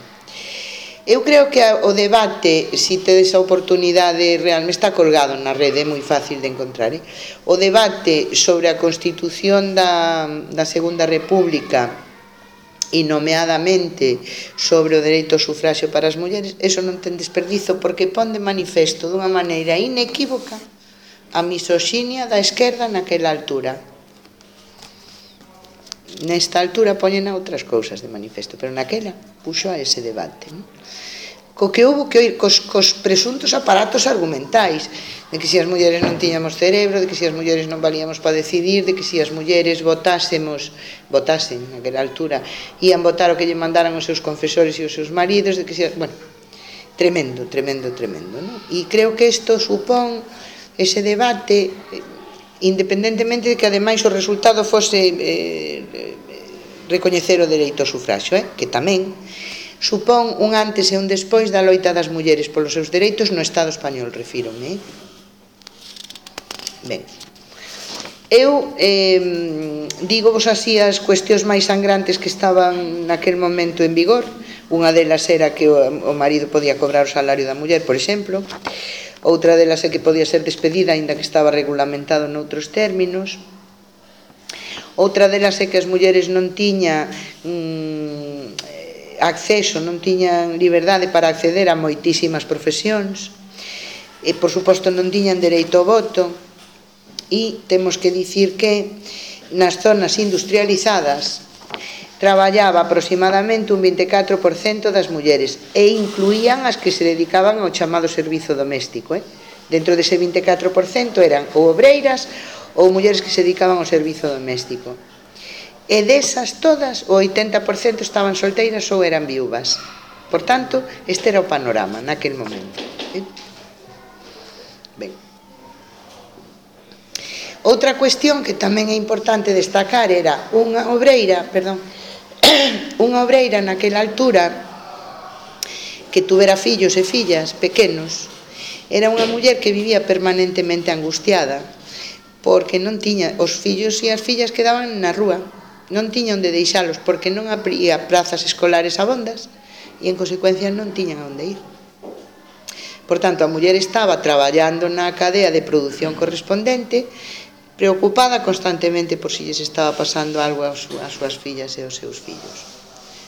Eu creo que o debate, se tedes a oportunidade realmente está colgado na rede, é moi fácil de encontrar, eh? o debate sobre a constitución da, da Segunda República e nomeadamente sobre o dereito ao sufragio para as mulleres, eso non ten desperdizo porque pon de manifesto dunha maneira inequívoca a misoxinia da esquerda naquela altura nesta altura poñen a outras cousas de manifesto, pero naquela puxo a ese debate. Non? Co que houve que oír cos, cos presuntos aparatos argumentais de que se as mulleres non tiñamos cerebro, de que se as mulleres non valíamos para decidir, de que se as mulleres votásemos, votasen naquela altura, ían votar o que lle mandaran os seus confesores e os seus maridos, de que se, as... bueno, tremendo, tremendo, tremendo, non? E creo que isto supón ese debate independentemente de que ademais o resultado fose eh, eh recoñecer o dereito ao sufraxo, eh, que tamén supón un antes e un despois da loita das mulleres polos seus dereitos no Estado español, refírome. Eh? Ben. Eu eh, digo vos así as cuestións máis sangrantes que estaban naquel momento en vigor. Unha delas era que o, o marido podía cobrar o salario da muller, por exemplo. Outra delas é que podía ser despedida aínda que estaba regulamentado noutros términos. Outra delas é que as mulleres non tiña mm, acceso, non tiñan liberdade para acceder a moitísimas profesións. E, por suposto, non tiñan dereito ao voto. E temos que dicir que nas zonas industrializadas traballaba aproximadamente un 24% das mulleres e incluían as que se dedicaban ao chamado servizo doméstico. Eh? Dentro dese 24% eran ou obreiras ou mulleres que se dedicaban ao servizo doméstico. E desas todas, o 80% estaban solteiras ou eran viúvas. Por tanto, este era o panorama naquel momento. Eh? Ben. Outra cuestión que tamén é importante destacar era unha obreira, perdón, unha obreira naquela altura que tuvera fillos e fillas pequenos, era unha muller que vivía permanentemente angustiada, porque non tiña os fillos e as fillas quedaban na rúa, non tiña onde deixalos porque non abría prazas escolares abondas e en consecuencia non tiñan onde ir. Por tanto, a muller estaba traballando na cadea de produción correspondente preocupada constantemente por si lles estaba pasando algo ás súas fillas e aos seus fillos.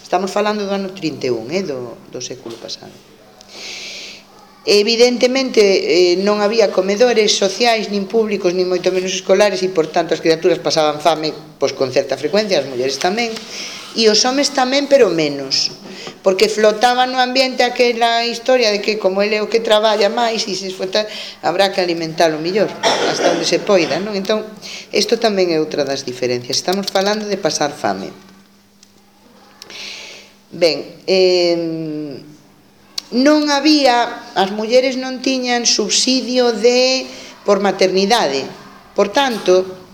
Estamos falando do ano 31, eh, do, do século pasado. Evidentemente eh, non había comedores sociais, nin públicos, nin moito menos escolares e, por tanto, as criaturas pasaban fame pois, con certa frecuencia, as mulleres tamén, e os homes tamén, pero menos. Porque flotaba no ambiente aquela historia de que como ele é o que traballa máis e se esfota, habrá que alimentalo millor hasta onde se poida non? entón, isto tamén é outra das diferencias. Estamos falando de pasar fame. Ben eh, non había as mulleres non tiñan subsidio de por maternidade. Por tanto,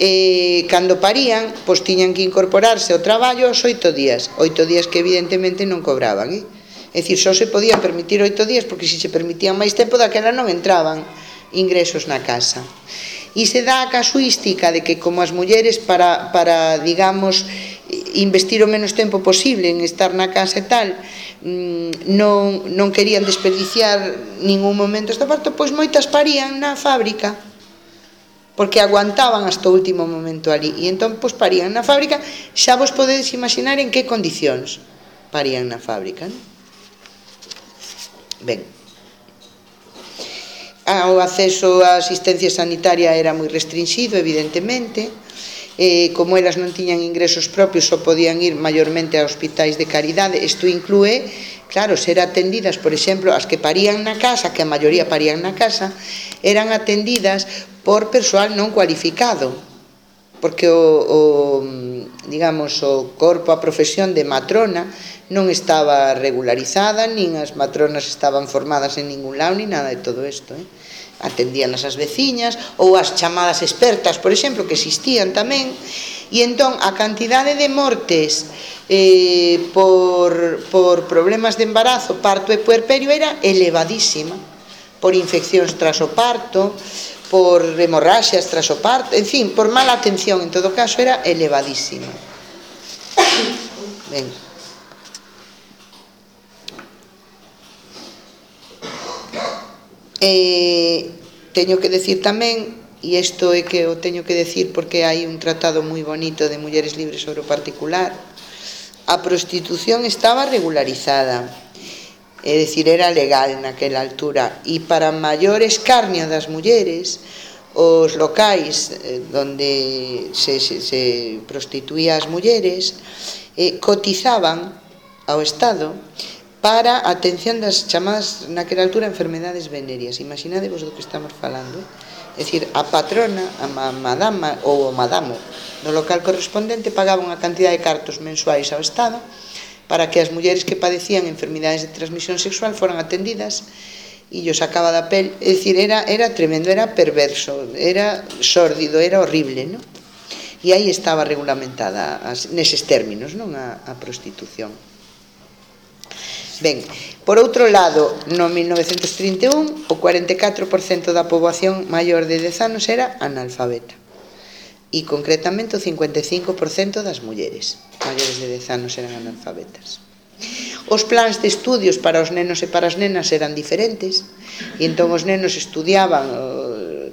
eh, cando parían, pois tiñan que incorporarse ao traballo aos oito días, oito días que evidentemente non cobraban, eh? É dicir, só se podían permitir oito días porque se se permitían máis tempo daquela non entraban ingresos na casa. E se dá a casuística de que como as mulleres para, para digamos, investir o menos tempo posible en estar na casa e tal, mm, non, non querían desperdiciar ningún momento esta parte, pois moitas parían na fábrica porque aguantaban hasta o último momento ali. E entón pois parían na fábrica. Xa vos podedes imaginar en que condicións parían na fábrica non? ben. O acceso á asistencia sanitaria era moi restringido evidentemente. Eh, como elas non tiñan ingresos propios só podían ir maiormente a hospitais de caridade. Isto inclúe claro, ser atendidas por exemplo as que parían na casa que a maioría parían na casa eran atendidas por persoal non cualificado, porque o, o digamos o corpo a profesión de matrona non estaba regularizada, nin as matronas estaban formadas en ningún lado, ni nada de todo isto, eh? atendían as veciñas ou as chamadas expertas, por exemplo, que existían tamén, e entón a cantidade de mortes eh, por, por problemas de embarazo, parto e puerperio era elevadísima por infeccións tras o parto, por hemorraxias tras o parto, en fin, por mala atención, en todo caso, era elevadísima. Ben. Eh, teño que decir tamén e isto é que o teño que decir porque hai un tratado moi bonito de mulleres libres sobre o particular, a prostitución estaba regularizada é dicir, era legal naquela altura e para maior escarnio das mulleres os locais eh, onde se, se, se prostituía as mulleres eh, cotizaban ao Estado para a atención das chamadas naquela altura enfermedades venéreas. Imaginadevos do que estamos falando. É ¿eh? dicir, a patrona, a madama ou o madamo do local correspondente pagaba unha cantidad de cartos mensuais ao Estado para que as mulleres que padecían enfermidades de transmisión sexual foran atendidas e yo sacaba da pel, é dicir, era, era tremendo, era perverso, era sórdido, era horrible, non? E aí estaba regulamentada as, neses términos, non a, a prostitución. Ben, por outro lado, no 1931, o 44% da poboación maior de 10 anos era analfabeta e concretamente o 55% das mulleres maiores de 10 anos eran analfabetas. Os plans de estudios para os nenos e para as nenas eran diferentes e entón os nenos estudiaban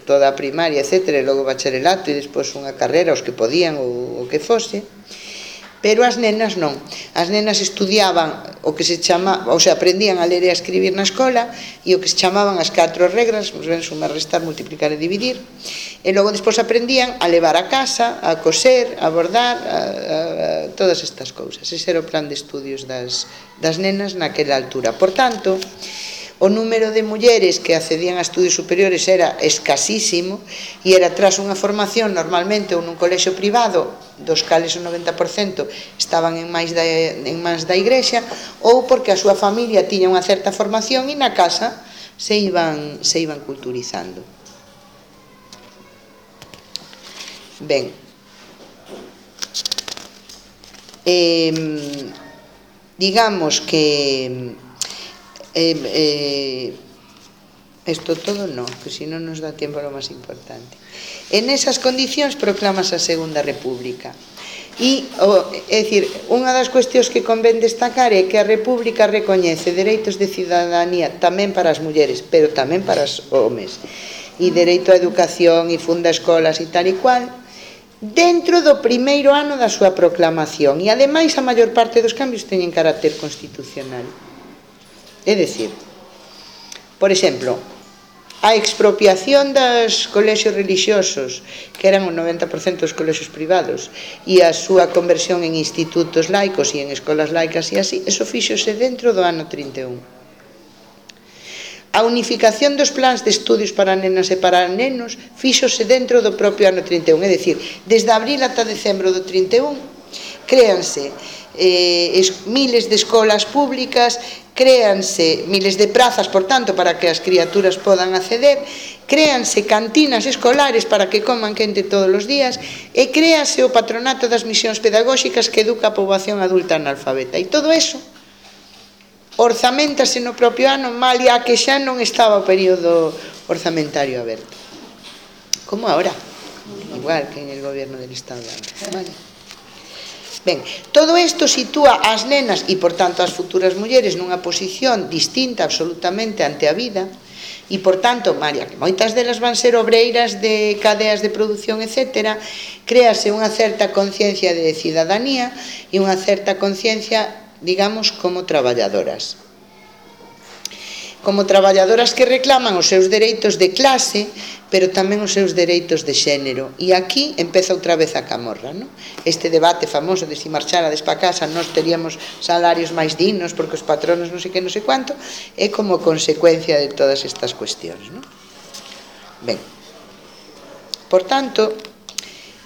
toda a primaria, etc, e logo bacharelato e despois unha carreira os que podían ou o que fose pero as nenas non. As nenas estudiaban o que se chama, ou se aprendían a ler e a escribir na escola e o que se chamaban as catro regras, os ben sumar, restar, multiplicar e dividir. E logo despois aprendían a levar a casa, a coser, a bordar, a, a, a todas estas cousas. Ese era o plan de estudios das, das nenas naquela altura. Por tanto, o número de mulleres que accedían a estudios superiores era escasísimo e era tras unha formación normalmente ou nun colexo privado dos cales o 90% estaban en máis da, en máis da igrexa ou porque a súa familia tiña unha certa formación e na casa se iban, se iban culturizando. Ben. Eh, digamos que Eh, eh, Esto todo no, que si non nos dá tempo lo máis importante. En esas condicións proclamas a Segunda República. E, o, é dicir, unha das cuestións que convén destacar é que a República recoñece dereitos de cidadanía tamén para as mulleres, pero tamén para os homes, e dereito á educación, e funda escolas e tal e cual, dentro do primeiro ano da súa proclamación, e ademais a maior parte dos cambios teñen carácter constitucional. É decir, por exemplo, a expropiación das colexios religiosos, que eran o 90% dos colexios privados, e a súa conversión en institutos laicos e en escolas laicas e así, eso fíxose dentro do ano 31. A unificación dos plans de estudios para nenas e para nenos fíxose dentro do propio ano 31, é dicir, desde abril ata decembro do 31 créanse eh, es, miles de escolas públicas créanse miles de prazas, por tanto, para que as criaturas podan acceder, créanse cantinas escolares para que coman quente todos os días e créase o patronato das misións pedagóxicas que educa a poboación adulta analfabeta. E todo eso orzamentase no propio ano, malia que xa non estaba o período orzamentario aberto. Como ahora, igual que en el gobierno del Estado. Vale. Ben, todo isto sitúa as nenas e, por tanto, as futuras mulleres nunha posición distinta absolutamente ante a vida e, por tanto, María, que moitas delas van ser obreiras de cadeas de produción, etc., créase unha certa conciencia de cidadanía e unha certa conciencia, digamos, como traballadoras como traballadoras que reclaman os seus dereitos de clase, pero tamén os seus dereitos de xénero. E aquí empeza outra vez a camorra, non? Este debate famoso de si marchara despa casa nós teríamos salarios máis dignos porque os patronos non sei que, non sei quanto, é como consecuencia de todas estas cuestións, non? Ben. Por tanto,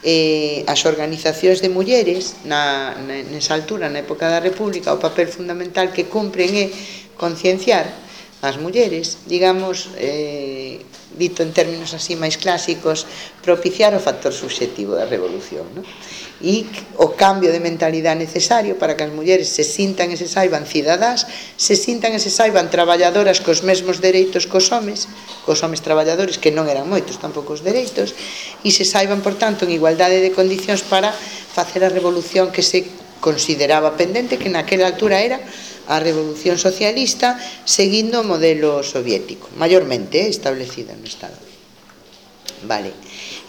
eh, as organizacións de mulleres na, na, nesa altura, na época da República, o papel fundamental que cumpren é concienciar as mulleres, digamos, eh, dito en términos así máis clásicos, propiciar o factor subxetivo da revolución, non? E o cambio de mentalidade necesario para que as mulleres se sintan e se saiban cidadás, se sintan e se saiban traballadoras cos mesmos dereitos cos homes, cos homes traballadores que non eran moitos tampouco os dereitos, e se saiban, por tanto, en igualdade de condicións para facer a revolución que se consideraba pendente, que naquela altura era a Revolución Socialista seguindo o modelo soviético, maiormente eh, establecido no Estado. Vale.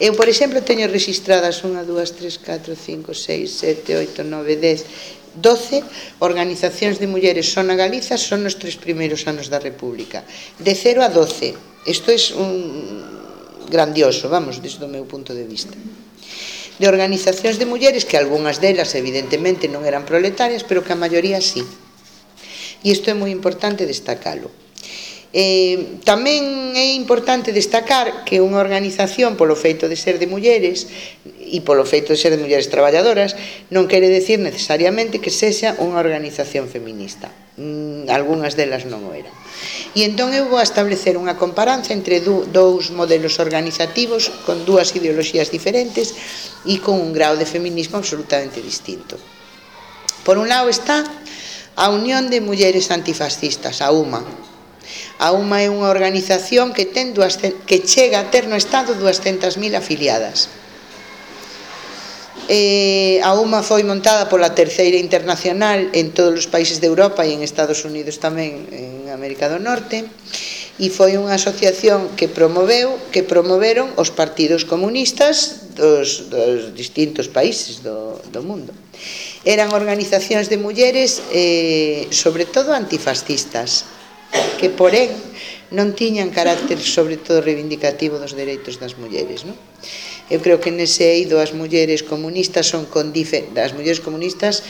Eu, por exemplo, teño registradas 1, 2, 3, 4, 5, 6, 7, 8, 9, 10, 12 organizacións de mulleres son na Galiza son nos tres primeiros anos da República. De 0 a 12. Isto é un grandioso, vamos, desde o meu punto de vista. De organizacións de mulleres, que algunhas delas evidentemente non eran proletarias, pero que a maioría sí. E isto é moi importante destacalo. Eh, tamén é importante destacar que unha organización polo feito de ser de mulleres e polo feito de ser de mulleres traballadoras non quere decir necesariamente que sexa unha organización feminista. Mm, algunhas delas non o eran. E entón eu vou establecer unha comparanza entre dous modelos organizativos con dúas ideoloxías diferentes e con un grau de feminismo absolutamente distinto. Por un lado está a Unión de Mulleres Antifascistas, a UMA. A UMA é unha organización que ten duas, que chega a ter no Estado 200.000 afiliadas. Eh, a UMA foi montada pola Terceira Internacional en todos os países de Europa e en Estados Unidos tamén en América do Norte e foi unha asociación que promoveu que promoveron os partidos comunistas dos, dos distintos países do, do mundo. Eran organizacións de mulleres, eh, sobre todo antifascistas, que porén non tiñan carácter sobre todo reivindicativo dos dereitos das mulleres. Non? Eu creo que nese eido as mulleres comunistas son con dife das mulleres comunistas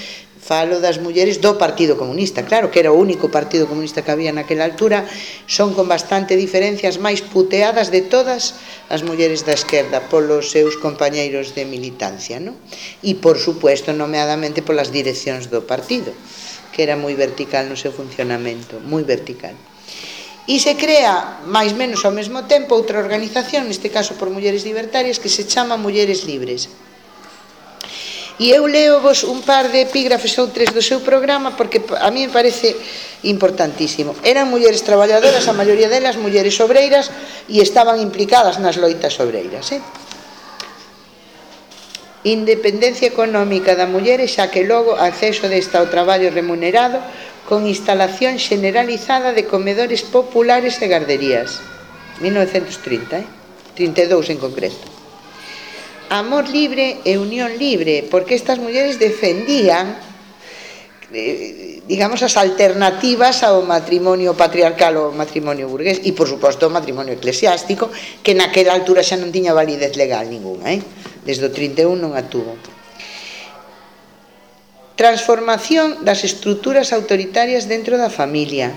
falo das mulleres do Partido Comunista, claro, que era o único Partido Comunista que había naquela altura, son con bastante diferencias máis puteadas de todas as mulleres da esquerda polos seus compañeiros de militancia, non? E, por supuesto, nomeadamente polas direccións do partido, que era moi vertical no seu funcionamento, moi vertical e se crea máis menos ao mesmo tempo outra organización, neste caso por mulleres libertarias, que se chama Mulleres Libres. E eu leo vos un par de epígrafes ou tres do seu programa porque a mí me parece importantísimo. Eran mulleres traballadoras, a maioría delas mulleres obreiras e estaban implicadas nas loitas obreiras. Eh? Independencia económica da muller e xa que logo acceso desta ao traballo remunerado con instalación generalizada de comedores populares e garderías. 1930, eh? 32 en concreto. Amor libre e unión libre, porque estas mulleres defendían eh, digamos as alternativas ao matrimonio patriarcal ao matrimonio burgués e por suposto ao matrimonio eclesiástico que naquela altura xa non tiña validez legal ninguna eh? desde o 31 non a tuvo Transformación das estruturas autoritarias dentro da familia.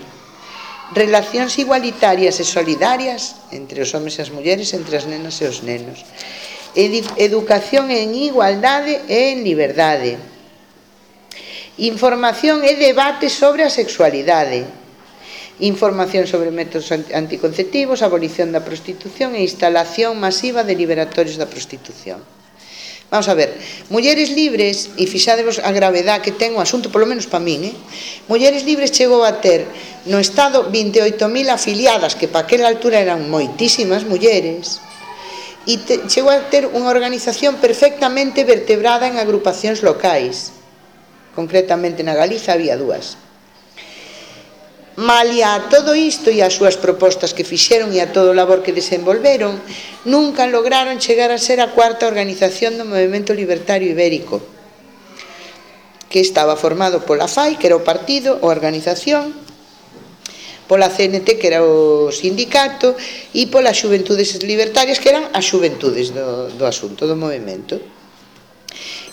Relacións igualitarias e solidarias entre os homes e as mulleres, entre as nenas e os nenos. Educación en igualdade e en liberdade. Información e debate sobre a sexualidade. Información sobre métodos anticonceptivos, abolición da prostitución e instalación masiva de liberatorios da prostitución. Vamos a ver, mulleres libres, e fixadevos a gravedad que ten o asunto, polo menos para min, eh? mulleres libres chegou a ter no Estado 28.000 afiliadas, que para aquela altura eran moitísimas mulleres, e te, chegou a ter unha organización perfectamente vertebrada en agrupacións locais. Concretamente na Galiza había dúas. Malia a todo isto e as súas propostas que fixeron e a todo o labor que desenvolveron, nunca lograron chegar a ser a cuarta organización do Movimento Libertario Ibérico, que estaba formado pola FAI, que era o partido, a organización, pola CNT, que era o sindicato, e polas Xuventudes Libertarias, que eran as xuventudes do, do asunto, do movimento.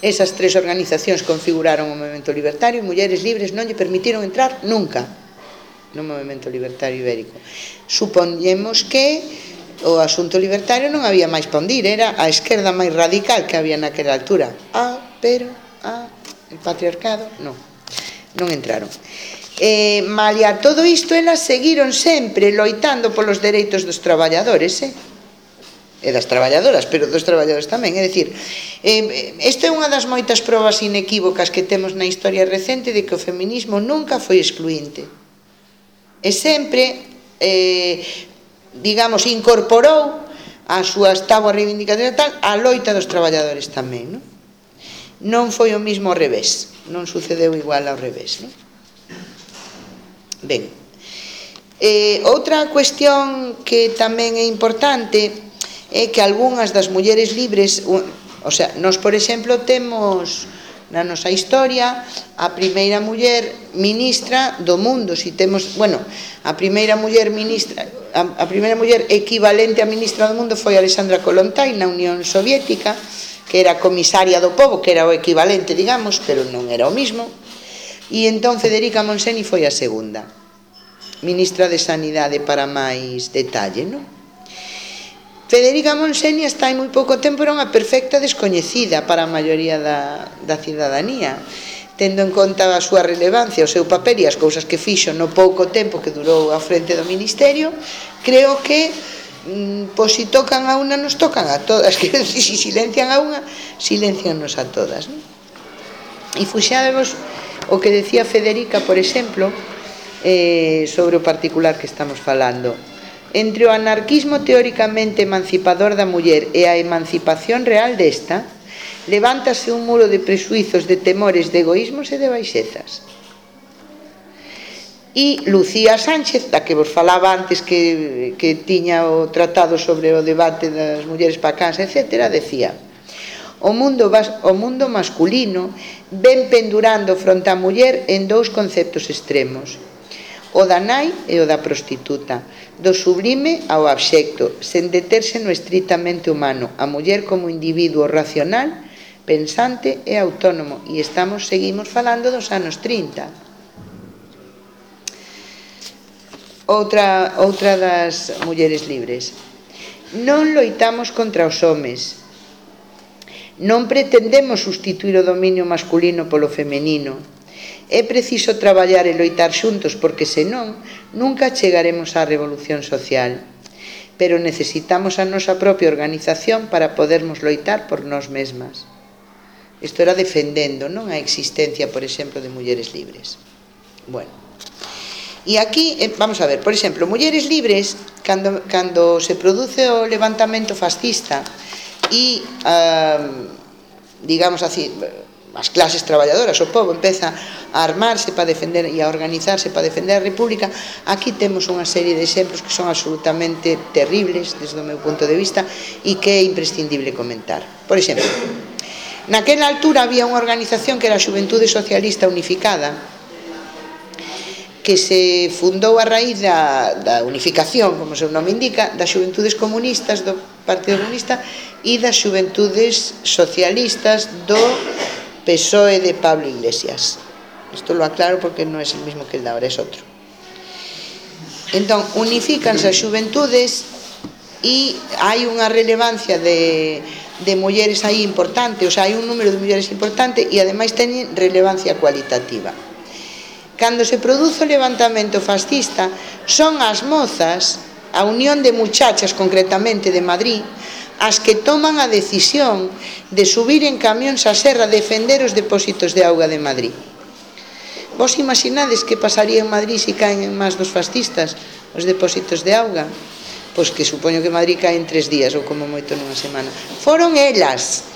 Esas tres organizacións configuraron o Movimento Libertario e Mulleres Libres non lle permitiron entrar nunca no movimento libertario ibérico. Supoñemos que o asunto libertario non había máis pondir, era a esquerda máis radical que había naquela altura. Ah, pero, ah, el patriarcado, non, non entraron. Eh, malia todo isto, elas seguiron sempre loitando polos dereitos dos traballadores, eh? e das traballadoras, pero dos traballadores tamén. É dicir, eh, esta é unha das moitas probas inequívocas que temos na historia recente de que o feminismo nunca foi excluinte e sempre eh, digamos incorporou as súas tábuas reivindicatorias tal a loita dos traballadores tamén non? non foi o mismo ao revés non sucedeu igual ao revés non? ben eh, outra cuestión que tamén é importante é que algunhas das mulleres libres o, o sea, nos por exemplo temos na nosa historia a primeira muller ministra do mundo, si temos, bueno, a primeira muller ministra a, a primeira muller equivalente a ministra do mundo foi Alexandra Kolontai na Unión Soviética, que era comisaria do povo, que era o equivalente, digamos, pero non era o mismo. E entón Federica Monseni foi a segunda ministra de Sanidade para máis detalle, non? Federica Monseni está en moi pouco tempo era unha perfecta descoñecida para a maioría da, da cidadanía tendo en conta a súa relevancia, o seu papel e as cousas que fixo no pouco tempo que durou a frente do Ministerio, creo que mm, pois si tocan a unha nos tocan a todas que si, si silencian a unha silenciannos a todas non? e fuxadevos o que decía Federica por exemplo eh, sobre o particular que estamos falando entre o anarquismo teóricamente emancipador da muller e a emancipación real desta, levántase un muro de presuizos, de temores, de egoísmos e de baixezas. E Lucía Sánchez, da que vos falaba antes que, que tiña o tratado sobre o debate das mulleres casa, etc., decía o mundo, vas, o mundo masculino ven pendurando fronte á muller en dous conceptos extremos o da nai e o da prostituta, do sublime ao abxecto, sen deterse no estritamente humano, a muller como individuo racional, pensante e autónomo, e estamos seguimos falando dos anos 30. Outra, outra das mulleres libres. Non loitamos contra os homes, Non pretendemos sustituir o dominio masculino polo femenino. É preciso traballar e loitar xuntos porque senón nunca chegaremos á revolución social. Pero necesitamos a nosa propia organización para podermos loitar por nós mesmas. Isto era defendendo non a existencia, por exemplo, de mulleres libres. Bueno. E aquí, eh, vamos a ver, por exemplo, mulleres libres, cando, cando se produce o levantamento fascista e, eh, digamos así, as clases traballadoras, o povo empeza a armarse para defender e a organizarse para defender a República, aquí temos unha serie de exemplos que son absolutamente terribles desde o meu punto de vista e que é imprescindible comentar. Por exemplo, naquela altura había unha organización que era a Xuventude Socialista Unificada, que se fundou a raíz da, da unificación, como o seu nome indica, das xuventudes comunistas do Partido Comunista e das xuventudes socialistas do PSOE de Pablo Iglesias. Isto lo aclaro porque non é o mismo que el de ahora, é outro. Entón, unifícanse as xuventudes e hai unha relevancia de, de mulleres aí importante, o sea, hai un número de mulleres importante e ademais teñen relevancia cualitativa. Cando se produce o levantamento fascista, son as mozas, a unión de muchachas concretamente de Madrid, as que toman a decisión de subir en camións a serra a defender os depósitos de auga de Madrid. Vos imaginades que pasaría en Madrid se caen caen máis dos fascistas os depósitos de auga? Pois que supoño que Madrid cae en tres días ou como moito nunha semana. Foron elas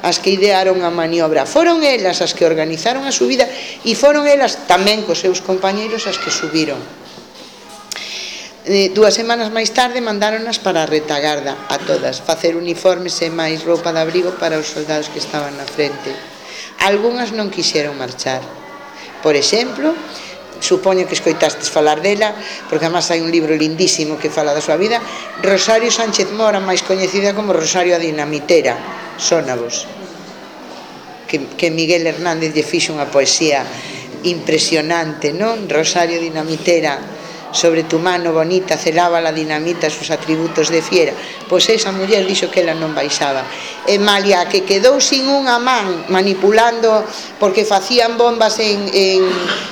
as que idearon a maniobra, foron elas as que organizaron a subida e foron elas tamén cos seus compañeiros as que subiron eh, dúas semanas máis tarde mandáronas para a retagarda a todas, facer uniformes e máis roupa de abrigo para os soldados que estaban na frente. Algúnas non quixeron marchar. Por exemplo, supoño que escoitastes falar dela, porque además hai un libro lindísimo que fala da súa vida, Rosario Sánchez Mora, máis coñecida como Rosario a Dinamitera, sónavos, que, que Miguel Hernández lle fixo unha poesía impresionante, non? Rosario Dinamitera, sobre tu mano bonita celaba la dinamita sus atributos de fiera. Pois esa muller dixo que ela non baixaba. E malia que quedou sin unha man manipulando porque facían bombas en, en,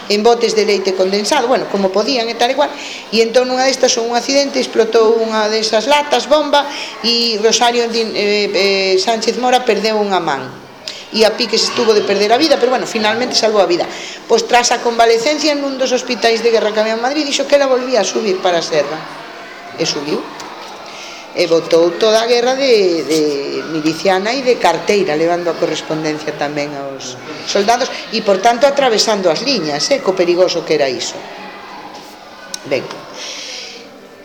en botes de leite condensado bueno, como podían e tal igual e entón unha destas ou un accidente explotou unha desas latas bomba e Rosario eh, eh, Sánchez Mora perdeu unha man e a Piques estuvo de perder a vida, pero bueno, finalmente salvou a vida. Pois tras a convalecencia nun dos hospitais de guerra que había en Madrid, dixo que ela volvía a subir para a serra. E subiu. E botou toda a guerra de, de miliciana e de carteira, levando a correspondencia tamén aos soldados, e por tanto atravesando as liñas, eh, co perigoso que era iso. Ben,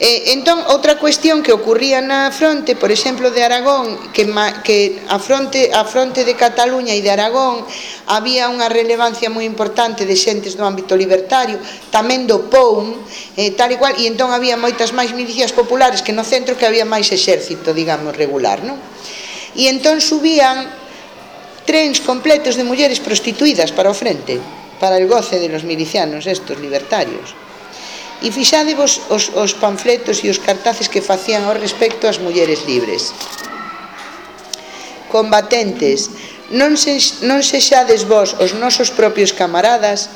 Eh, entón, outra cuestión que ocurría na fronte, por exemplo, de Aragón, que, ma, que a, fronte, a fronte de Cataluña e de Aragón había unha relevancia moi importante de xentes do ámbito libertario, tamén do POUM, eh, tal e cual, e entón había moitas máis milicias populares que no centro que había máis exército, digamos, regular, non? E entón subían trens completos de mulleres prostituídas para o frente, para el goce de los milicianos estos libertarios E fixadevos os, os panfletos e os cartaces que facían ao respecto ás mulleres libres. Combatentes, non, se, non sexades vos os nosos propios camaradas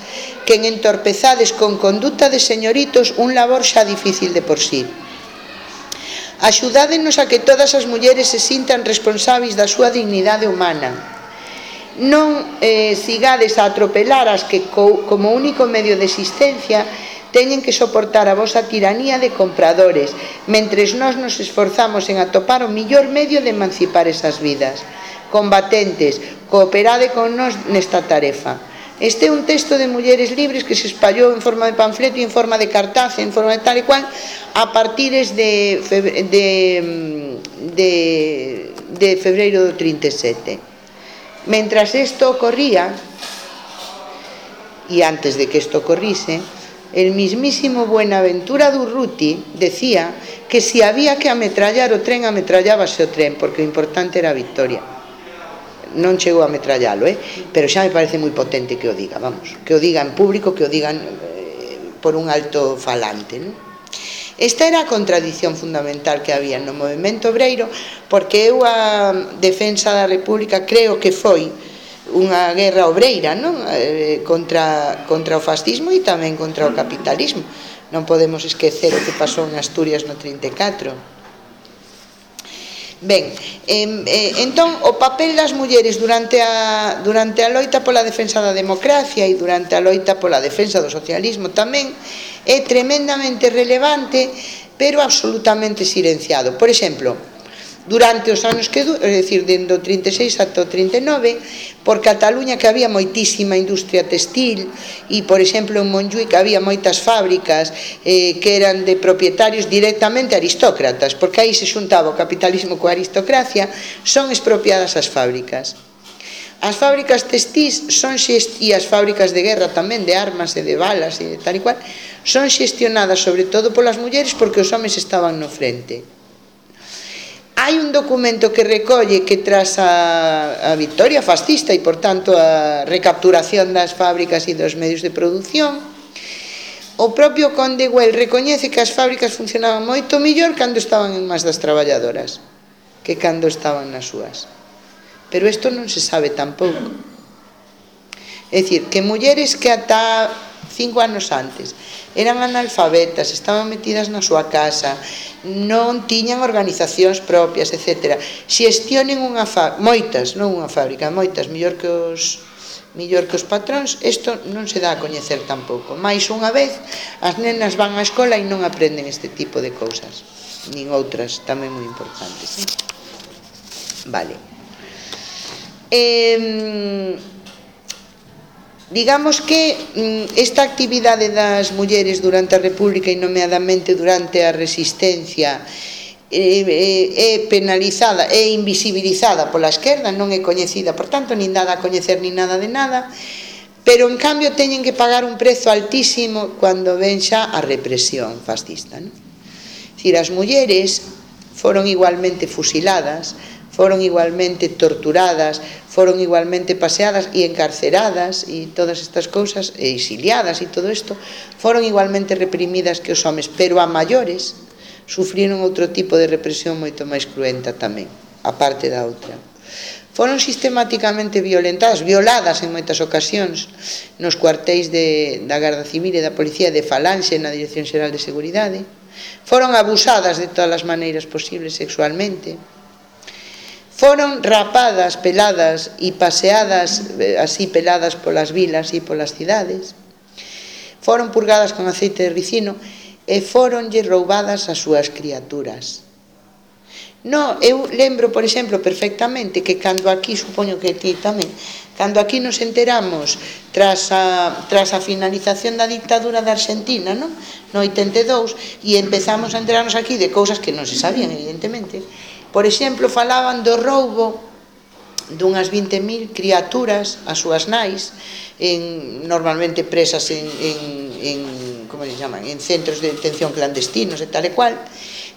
quen entorpezades con conduta de señoritos un labor xa difícil de por sí. Axudádenos a que todas as mulleres se sintan responsáveis da súa dignidade humana, non eh, sigades a atropelar as que co, como único medio de existencia teñen que soportar a vosa tiranía de compradores, mentres nós nos esforzamos en atopar o millor medio de emancipar esas vidas. Combatentes, cooperade con nós nesta tarefa. Este é un texto de mulleres libres que se espallou en forma de panfleto e en forma de cartaz, en forma de tal e cual, a partir de, febre, de, mm, de, de febreiro do 37. Mentras isto ocorría, e antes de que isto ocorrise, el mismísimo Buenaventura Durruti decía que si había que ametrallar o tren, ametrallábase o tren, porque o importante era a victoria. Non chegou a ametrallalo, eh? pero xa me parece moi potente que o diga, vamos, que o diga en público, que o digan eh, por un alto falante. Non? Esta era a contradición fundamental que había no movimento obreiro, porque eu a defensa da República creo que foi unha guerra obreira non? Eh, contra, contra o fascismo e tamén contra o capitalismo. Non podemos esquecer o que pasou en Asturias no 34 Ben, eh, eh, entón o papel das mulleres durante a, durante a loita pola defensa da democracia e durante a loita pola defensa do socialismo tamén é tremendamente relevante pero absolutamente silenciado. Por exemplo, durante os anos que, é dicir, dentro 36 ata o 39, por Cataluña que había moitísima industria textil e, por exemplo, en Montjuic había moitas fábricas eh, que eran de propietarios directamente aristócratas, porque aí se xuntaba o capitalismo coa aristocracia, son expropiadas as fábricas. As fábricas textís son xest... e as fábricas de guerra tamén de armas e de balas e de tal e cual son xestionadas sobre todo polas mulleres porque os homes estaban no frente hai un documento que recolle que tras a, a victoria fascista e, por tanto, a recapturación das fábricas e dos medios de produción, o propio Conde Güell recoñece que as fábricas funcionaban moito mellor cando estaban en más das traballadoras que cando estaban nas súas. Pero isto non se sabe tampouco. É dicir, que mulleres que ata cinco anos antes eran analfabetas, estaban metidas na súa casa, non tiñan organizacións propias, etc. Xestionen unha fábrica, moitas, non unha fábrica, moitas, mellor que os millor que os patróns, isto non se dá a coñecer tampouco. Mais unha vez, as nenas van á escola e non aprenden este tipo de cousas, nin outras tamén moi importantes. Eh? Vale. Eh, Digamos que mm, esta actividade das mulleres durante a República e nomeadamente durante a resistencia eh, eh, é penalizada, é invisibilizada pola esquerda, non é coñecida, por tanto, nin dada a coñecer nin nada de nada, pero en cambio teñen que pagar un prezo altísimo cando ven xa a represión fascista. Non? Dicir, as mulleres foron igualmente fusiladas, foron igualmente torturadas, foron igualmente paseadas e encarceradas e todas estas cousas, e exiliadas e todo isto, foron igualmente reprimidas que os homes, pero a maiores sufriron outro tipo de represión moito máis cruenta tamén, a parte da outra. Foron sistemáticamente violentadas, violadas en moitas ocasións nos cuartéis de, da Garda Civil e da Policía de Falange na Dirección Xeral de Seguridade. Foron abusadas de todas as maneiras posibles sexualmente foron rapadas, peladas e paseadas eh, así peladas polas vilas e polas cidades. Foron purgadas con aceite de ricino e foronlle roubadas as súas criaturas. No, eu lembro, por exemplo, perfectamente que cando aquí, supoño que ti tamén, cando aquí nos enteramos tras a, tras a finalización da dictadura da Argentina, non? No 82, e empezamos a enterarnos aquí de cousas que non se sabían, evidentemente, Por exemplo, falaban do roubo dunhas 20.000 criaturas, as súas nais, en, normalmente presas en, en, en como se llaman, en centros de detención clandestinos e tal e cual,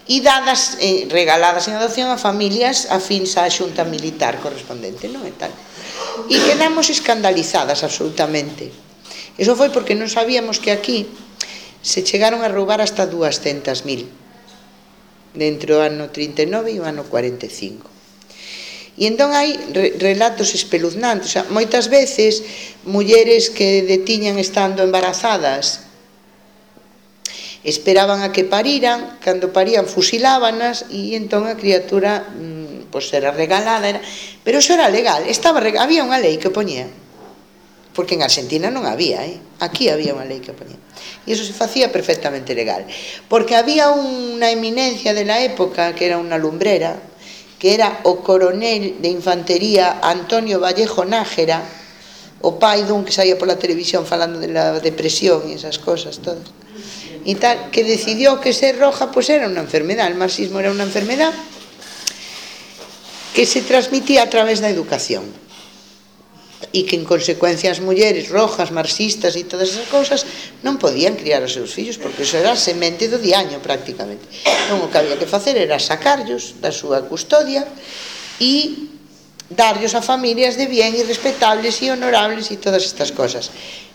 e dadas, eh, regaladas en adopción a familias afins á xunta militar correspondente, non e tal. E quedamos escandalizadas absolutamente. Eso foi porque non sabíamos que aquí se chegaron a roubar hasta 200.000 entre o ano 39 e o ano 45. E entón hai relatos espeluznantes, o sea, moitas veces mulleres que detiñan estando embarazadas esperaban a que pariran, cando parían fusilábanas e entón a criatura pois pues, era regalada, era... pero iso era legal, estaba había unha lei que poñía porque en Argentina non había, eh? aquí había unha lei que poñía. E iso se facía perfectamente legal, porque había unha eminencia de la época, que era unha lumbrera, que era o coronel de infantería Antonio Vallejo Nájera, o pai dun que saía pola televisión falando de la depresión e esas cosas todas. E tal, que decidió que ser roja pues era unha enfermedad, el marxismo era unha enfermedad que se transmitía a través da educación e que en consecuencia as mulleres rojas, marxistas e todas esas cousas non podían criar os seus fillos porque iso era semente do diaño prácticamente. Non o que había que facer era sacarlos da súa custodia e darlos a familias de bien e respetables e honorables e todas estas cosas.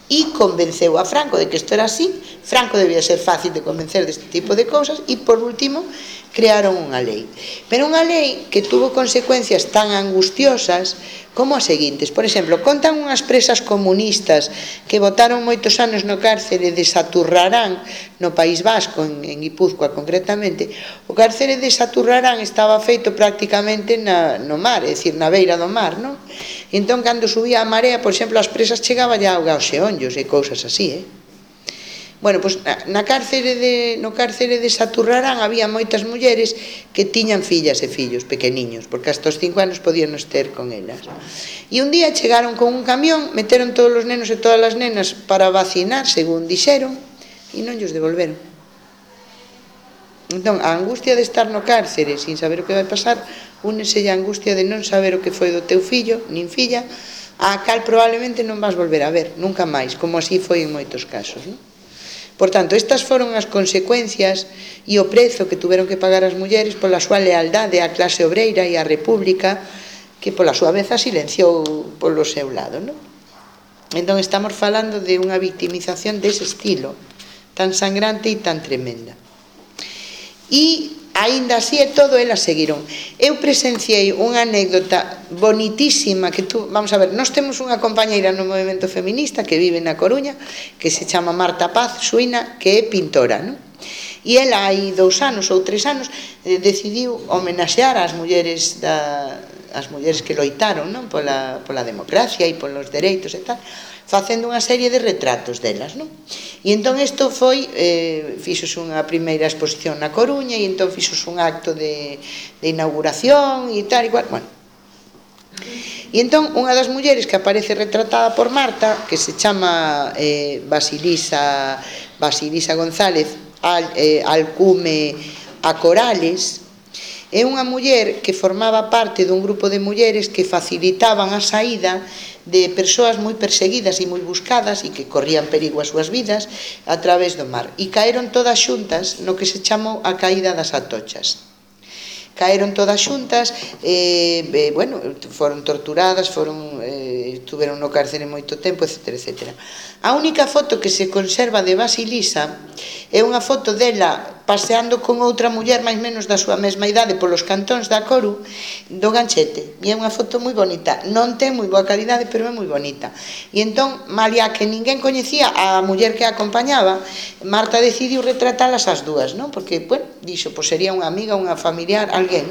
E convenceu a Franco de que isto era así. Franco debía ser fácil de convencer deste tipo de cousas e por último crearon unha lei. Pero unha lei que tuvo consecuencias tan angustiosas como as seguintes. Por exemplo, contan unhas presas comunistas que votaron moitos anos no cárcere de Saturrarán, no País Vasco, en, en Guipúzcoa concretamente. O cárcere de Saturrarán estaba feito prácticamente na, no mar, é dicir, na beira do mar, non? Entón, cando subía a marea, por exemplo, as presas chegaban a auga aos xeonllos e cousas así, eh? Bueno, pois na cárcere de, no cárcere de Saturrarán había moitas mulleres que tiñan fillas e fillos pequeniños, porque hasta os cinco anos podían ter con elas. E un día chegaron con un camión, meteron todos os nenos e todas as nenas para vacinar, según dixeron, e non llos devolveron. Entón, a angustia de estar no cárcere sin saber o que vai pasar, únese a angustia de non saber o que foi do teu fillo, nin filla, a cal probablemente non vas volver a ver, nunca máis, como así foi en moitos casos. Non? Por tanto, estas foron as consecuencias e o prezo que tuveron que pagar as mulleres pola súa lealdade á clase obreira e á república que pola súa vez a silenciou polo seu lado. Non? Entón estamos falando de unha victimización dese estilo tan sangrante e tan tremenda. E Ainda así e todo, elas seguiron. Eu presenciei unha anécdota bonitísima que tú, vamos a ver, nós temos unha compañeira no movimento feminista que vive na Coruña, que se chama Marta Paz Suina, que é pintora, non? E ela hai dous anos ou tres anos eh, decidiu homenaxear as mulleres da, as mulleres que loitaron non? Pola, pola democracia e polos dereitos e tal facendo unha serie de retratos delas, non? E entón isto foi, eh, fixos unha primeira exposición na Coruña e entón fixos un acto de, de inauguración e tal, igual, bueno. E entón, unha das mulleres que aparece retratada por Marta, que se chama eh, Basilisa, Basilisa González, al, eh, Alcume a Corales, é unha muller que formaba parte dun grupo de mulleres que facilitaban a saída de persoas moi perseguidas e moi buscadas e que corrían perigo as súas vidas a través do mar. E caeron todas xuntas no que se chamou a caída das atochas caeron todas xuntas e, eh, bueno, foron torturadas, foron eh, estuveron no cárcere moito tempo, etc, etc. A única foto que se conserva de Basilisa é unha foto dela paseando con outra muller máis menos da súa mesma idade polos cantóns da Coru do Ganchete. E é unha foto moi bonita. Non ten moi boa calidade, pero é moi bonita. E entón, malia que ninguén coñecía a muller que a acompañaba, Marta decidiu retratalas as dúas, non? Porque, bueno, dixo, pois sería unha amiga, unha familiar, alguén.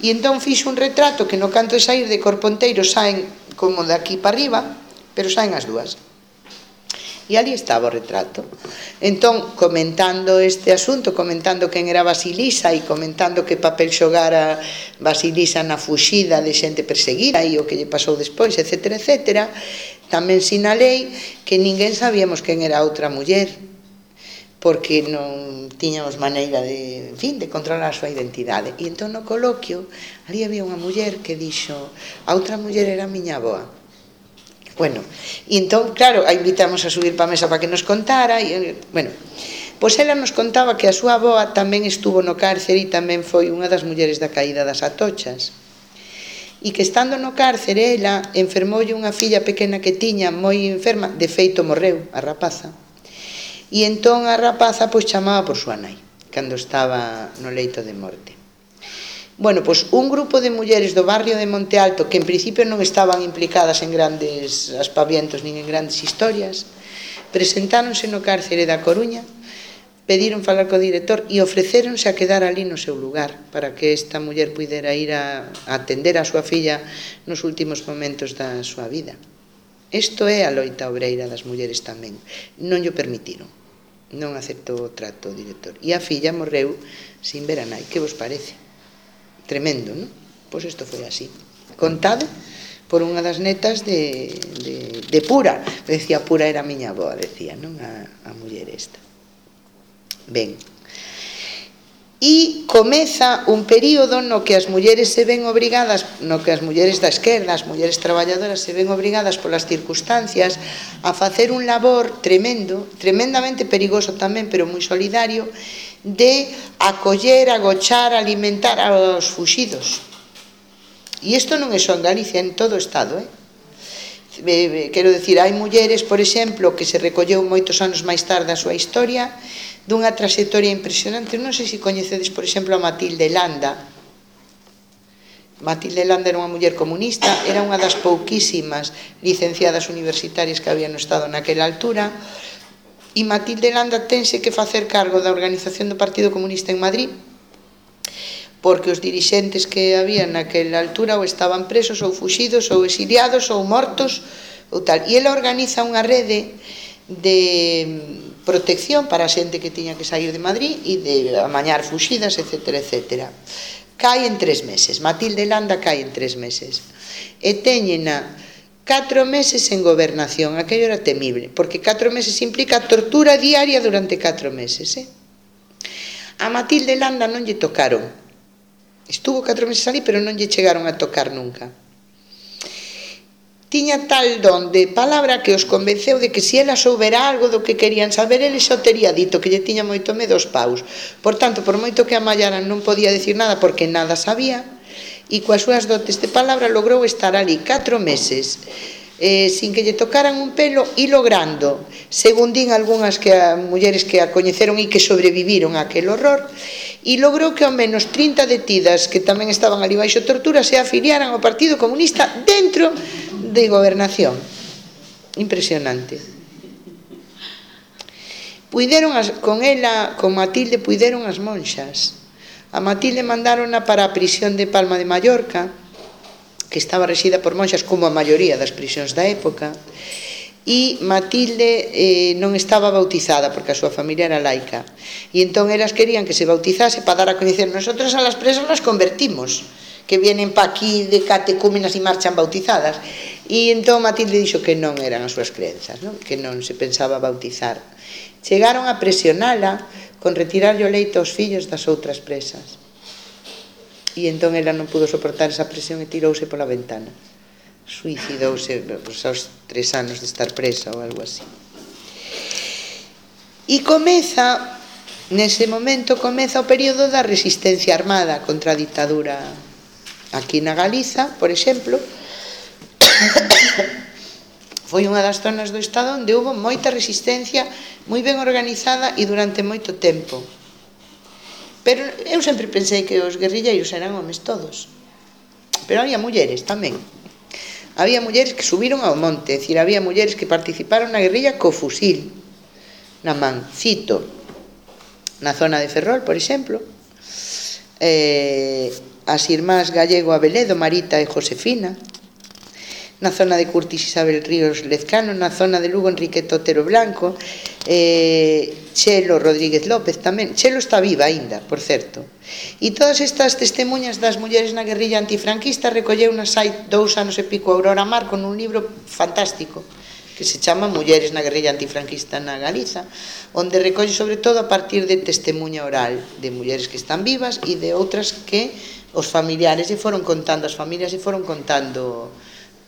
E entón fixo un retrato que no canto de sair de Corponteiro saen como de aquí para arriba, pero saen as dúas. E ali estaba o retrato. Entón, comentando este asunto, comentando quen era Basilisa e comentando que papel xogara Basilisa na fuxida de xente perseguida e o que lle pasou despois, etc, etc, tamén sinalei que ninguén sabíamos quen era a outra muller porque non tiñamos maneira de, en fin, de controlar a súa identidade. E entón no coloquio, ali había unha muller que dixo, a outra muller era miña boa. Bueno, e entón, claro, a invitamos a subir pa mesa para que nos contara, e, bueno, Pois ela nos contaba que a súa avoa tamén estuvo no cárcere e tamén foi unha das mulleres da caída das atochas. E que estando no cárcere, ela enfermoulle unha filla pequena que tiña moi enferma, de feito morreu a rapaza E entón a rapaza pois chamaba por súa nai, cando estaba no leito de morte. Bueno, pois un grupo de mulleres do barrio de Monte Alto que en principio non estaban implicadas en grandes aspavientos nin en grandes historias, presentáronse no cárcere da Coruña, pediron falar co director e ofrecéronse a quedar ali no seu lugar para que esta muller pudera ir a atender a súa filla nos últimos momentos da súa vida. Isto é a loita obreira das mulleres tamén. Non llo permitiron. Non aceptou o trato o director. E a filla morreu sin ver a nai. Que vos parece? Tremendo, non? Pois isto foi así. Contado por unha das netas de, de, de Pura. Decía, Pura era a miña boa, decía, non? A, a muller esta. Ben e comeza un período no que as mulleres se ven obrigadas, no que as mulleres da esquerda, as mulleres traballadoras se ven obrigadas polas circunstancias a facer un labor tremendo, tremendamente perigoso tamén, pero moi solidario, de acoller, agochar, alimentar aos fuxidos. E isto non é só en Galicia, en todo o Estado, eh? quero decir, hai mulleres, por exemplo, que se recolleu moitos anos máis tarde a súa historia, dunha trayectoria impresionante. Non sei se coñecedes, por exemplo, a Matilde Landa. Matilde Landa era unha muller comunista, era unha das pouquísimas licenciadas universitarias que había no Estado naquela altura, e Matilde Landa tense que facer cargo da organización do Partido Comunista en Madrid, porque os dirixentes que había naquela altura ou estaban presos ou fuxidos ou exiliados ou mortos ou tal. E ela organiza unha rede de protección para a xente que tiña que sair de Madrid e de amañar fuxidas, etc. etc. Cai en tres meses, Matilde Landa cai en tres meses. E teñena catro meses en gobernación, aquello era temible, porque catro meses implica tortura diaria durante catro meses. Eh? A Matilde Landa non lle tocaron. Estuvo catro meses ali, pero non lle chegaron a tocar nunca tiña tal don de palabra que os convenceu de que se ela soubera algo do que querían saber, ele xa tería dito que lle tiña moito medo aos paus. Por tanto, por moito que a Mallaran non podía decir nada porque nada sabía, e coas súas dotes de palabra logrou estar ali catro meses eh, sin que lle tocaran un pelo, e logrando, según din algunhas que a, mulleres que a coñeceron e que sobreviviron a aquel horror, e logrou que ao menos 30 detidas que tamén estaban ali baixo tortura se afiliaran ao Partido Comunista dentro de gobernación. Impresionante. Puideron as, con ela, con Matilde, puideron as monxas. A Matilde mandarona para a prisión de Palma de Mallorca, que estaba rexida por monxas como a maioría das prisións da época, e Matilde eh, non estaba bautizada porque a súa familia era laica. E entón elas querían que se bautizase para dar a coñecer. Nosotras a las presas las convertimos que vienen pa aquí de catecúmenas e marchan bautizadas. E entón Matilde dixo que non eran as súas crenzas non? que non se pensaba bautizar. Chegaron a presionala con retirarlle o leito aos fillos das outras presas e entón ela non pudo soportar esa presión e tirouse pola ventana. Suicidouse pues, aos tres anos de estar presa ou algo así. E comeza nese momento comeza o período da resistencia armada contra a ditadura aquí na Galiza, por exemplo. Foi unha das zonas do Estado onde houve moita resistencia moi ben organizada e durante moito tempo. Pero eu sempre pensei que os guerrilleiros eran homes todos. Pero había mulleres tamén. Había mulleres que subiron ao monte, é dicir, había mulleres que participaron na guerrilla co fusil, na mancito, na zona de Ferrol, por exemplo. Eh, as irmás Gallego Abeledo, Marita e Josefina, na zona de Curtis Isabel Ríos Lezcano, na zona de Lugo Enrique Totero Blanco, eh, Chelo Rodríguez López tamén. Chelo está viva aínda, por certo. E todas estas testemunhas das mulleres na guerrilla antifranquista recolleu na site dous anos e pico Aurora Marco nun libro fantástico que se chama Mulleres na guerrilla antifranquista na Galiza, onde recolle sobre todo a partir de testemunha oral de mulleres que están vivas e de outras que os familiares e foron contando, as familias e foron contando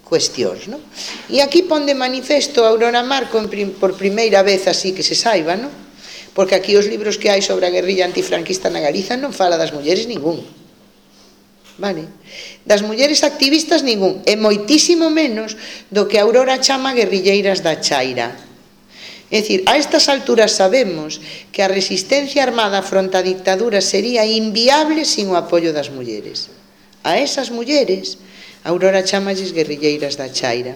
cuestións. No? E aquí pon de manifesto Aurora Marco en prim, por primeira vez así que se saiba, no? porque aquí os libros que hai sobre a guerrilla antifranquista na Galiza non fala das mulleres ningún. Vale? Das mulleres activistas ningún, e moitísimo menos do que Aurora chama guerrilleiras da Chaira. É dicir, a estas alturas sabemos que a resistencia armada fronte á dictadura sería inviable sin o apoio das mulleres. A esas mulleres Aurora chamalles guerrilleiras da Chaira.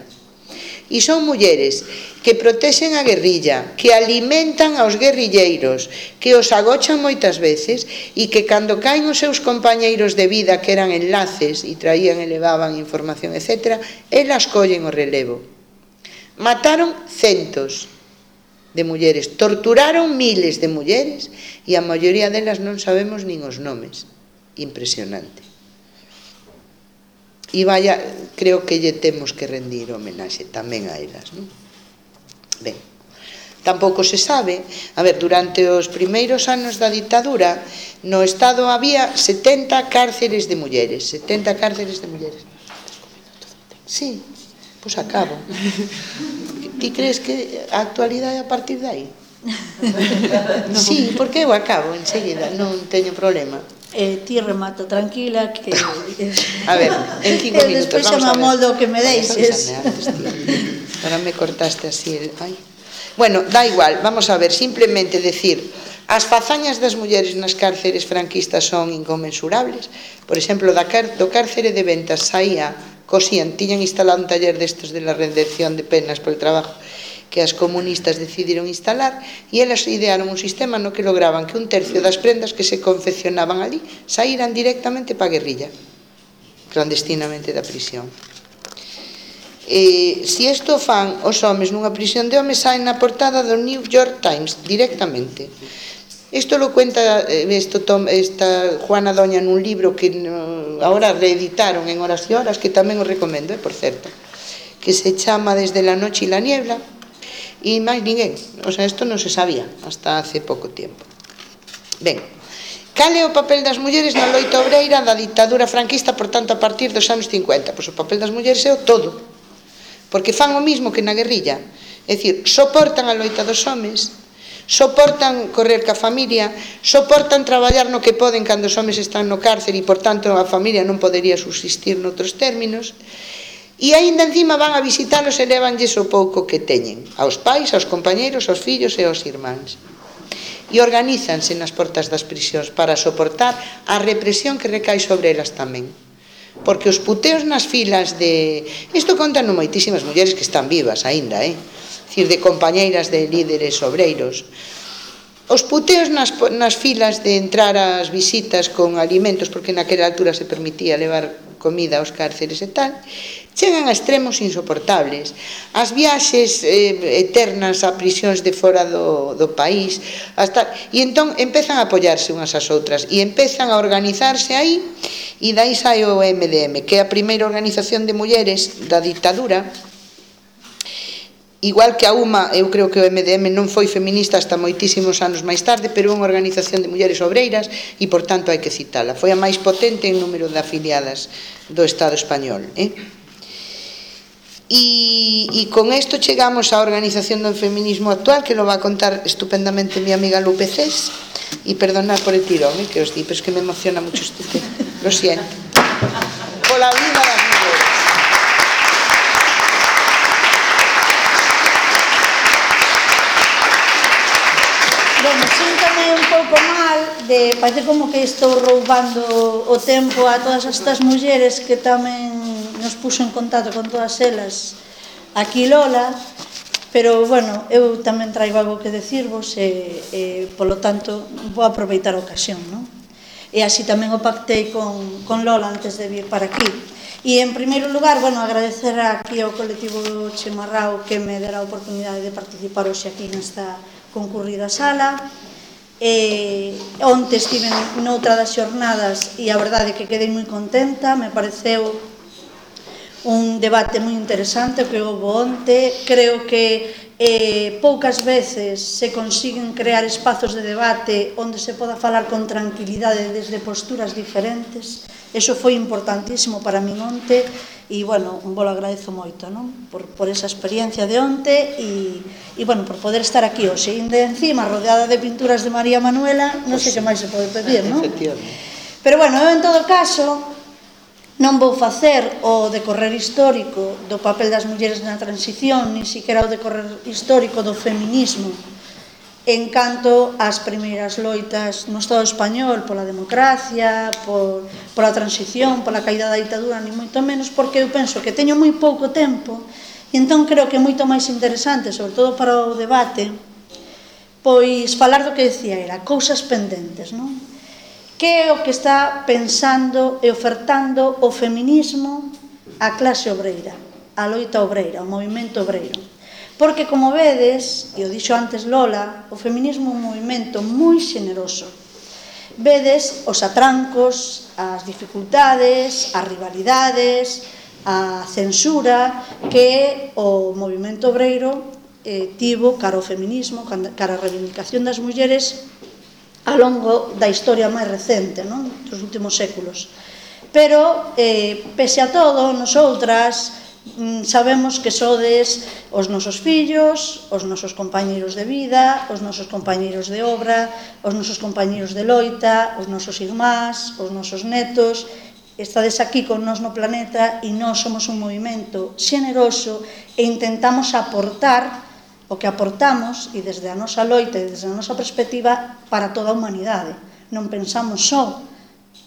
E son mulleres que protexen a guerrilla, que alimentan aos guerrilleiros, que os agochan moitas veces e que cando caen os seus compañeiros de vida que eran enlaces e traían e levaban información, etc., elas collen o relevo. Mataron centos de mulleres, torturaron miles de mulleres e a maioría delas non sabemos nin os nomes. Impresionante. E vaya, creo que lle temos que rendir homenaxe tamén a elas, non? Ben, tampouco se sabe, a ver, durante os primeiros anos da ditadura, no Estado había 70 cárceres de mulleres, 70 cárceres de mulleres. Sí, pois acabo. Ti crees que a actualidade a partir de aí? Sí, porque eu acabo enseguida, non teño problema. Eh, ti remata tranquila que A ver, en cinco eh, minutos despois vamos a ver. do que me deixes. Ahora me cortaste así el... Ay. Bueno, da igual, vamos a ver, simplemente decir As fazañas das mulleres nas cárceres franquistas son inconmensurables. Por exemplo, da car do cárcere de ventas saía, cosían, tiñan instalado un taller destos de la redención de penas polo trabajo que as comunistas decidiron instalar e elas idearon un sistema no que lograban que un tercio das prendas que se confeccionaban ali saíran directamente para a guerrilla clandestinamente da prisión. Eh, si isto fan os homes nunha prisión de homes saen na portada do New York Times directamente. Isto lo cuenta eh, esto, tom, esta Juana Doña nun libro que eh, no, ahora reeditaron en horas e horas, que tamén os recomendo, eh, por certo, que se chama Desde la noche y la niebla, E máis ninguén, o sea, isto non se sabía hasta hace pouco tempo. Ben, Cal é o papel das mulleres na loita obreira da dictadura franquista, por tanto, a partir dos anos 50? Pois o papel das mulleres é o todo. Porque fan o mismo que na guerrilla. É dicir, soportan a loita dos homes, soportan correr ca familia, soportan traballar no que poden cando os homes están no cárcere e, por tanto, a familia non podería subsistir noutros términos, E aínda encima van a visitalos e levanlles o pouco que teñen, aos pais, aos compañeiros, aos fillos e aos irmáns. E organízanse nas portas das prisións para soportar a represión que recae sobre elas tamén. Porque os puteos nas filas de... Isto contan moitísimas mulleres que están vivas aínda, eh? Cir, de compañeiras de líderes obreiros. Os puteos nas, nas filas de entrar ás visitas con alimentos, porque naquela altura se permitía levar comida aos cárceres e tal, chegan a extremos insoportables. As viaxes eh, eternas a prisións de fora do, do país, hasta... e entón empezan a apoiarse unhas ás outras, e empezan a organizarse aí, e dai sai o MDM, que é a primeira organización de mulleres da dictadura, Igual que a UMA, eu creo que o MDM non foi feminista hasta moitísimos anos máis tarde, pero é unha organización de mulleres obreiras e, por tanto, hai que citala. Foi a máis potente en número de afiliadas do Estado español. Eh? E, e con isto chegamos á organización do feminismo actual que lo va a contar estupendamente mi amiga Lupe Cés. E perdonar por el tirón eh, que os di, pero es que me emociona mucho este tema. Lo siento. Pola vida. das de facer como que estou roubando o tempo a todas estas mulleres que tamén nos puxo en contacto con todas elas aquí Lola, pero bueno, eu tamén traigo algo que decirvos e, e polo tanto vou aproveitar a ocasión, non? E así tamén o pactei con, con Lola antes de vir para aquí. E en primeiro lugar, bueno, agradecer aquí ao colectivo Chemarrao que me dera a oportunidade de participar hoxe aquí nesta concurrida sala Eh, onte estive noutra das xornadas e a verdade que quedei moi contenta, me pareceu un debate moi interesante que houve onte. Creo que eh, poucas veces se consiguen crear espazos de debate onde se poda falar con tranquilidade desde posturas diferentes. Eso foi importantísimo para min onte e, bueno, vos agradezo moito, non? Por, por esa experiencia de onte e, e bueno, por poder estar aquí hoxe. E de encima, rodeada de pinturas de María Manuela, non sei que máis se pode pedir, non? Pero, bueno, eu en todo caso, non vou facer o decorrer histórico do papel das mulleres na transición, nin siquiera o decorrer histórico do feminismo, en canto ás primeiras loitas no Estado español pola democracia, por, pola transición, pola caída da ditadura, ni moito menos, porque eu penso que teño moi pouco tempo e entón creo que é moito máis interesante, sobre todo para o debate, pois falar do que decía era, cousas pendentes, non? Que é o que está pensando e ofertando o feminismo á clase obreira, a loita obreira, ao movimento obreiro? Porque, como vedes, e o dixo antes Lola, o feminismo é un movimento moi xeneroso. Vedes os atrancos, as dificultades, as rivalidades, a censura que o movimento obreiro eh, tivo cara ao feminismo, cara á reivindicación das mulleres ao longo da historia máis recente, non? dos últimos séculos. Pero, eh, pese a todo, nosotras, Mm, sabemos que sodes os nosos fillos, os nosos compañeiros de vida, os nosos compañeiros de obra, os nosos compañeiros de loita, os nosos irmás, os nosos netos, estades aquí con nos no planeta e nós somos un movimento xeneroso e intentamos aportar o que aportamos e desde a nosa loita e desde a nosa perspectiva para toda a humanidade. Non pensamos só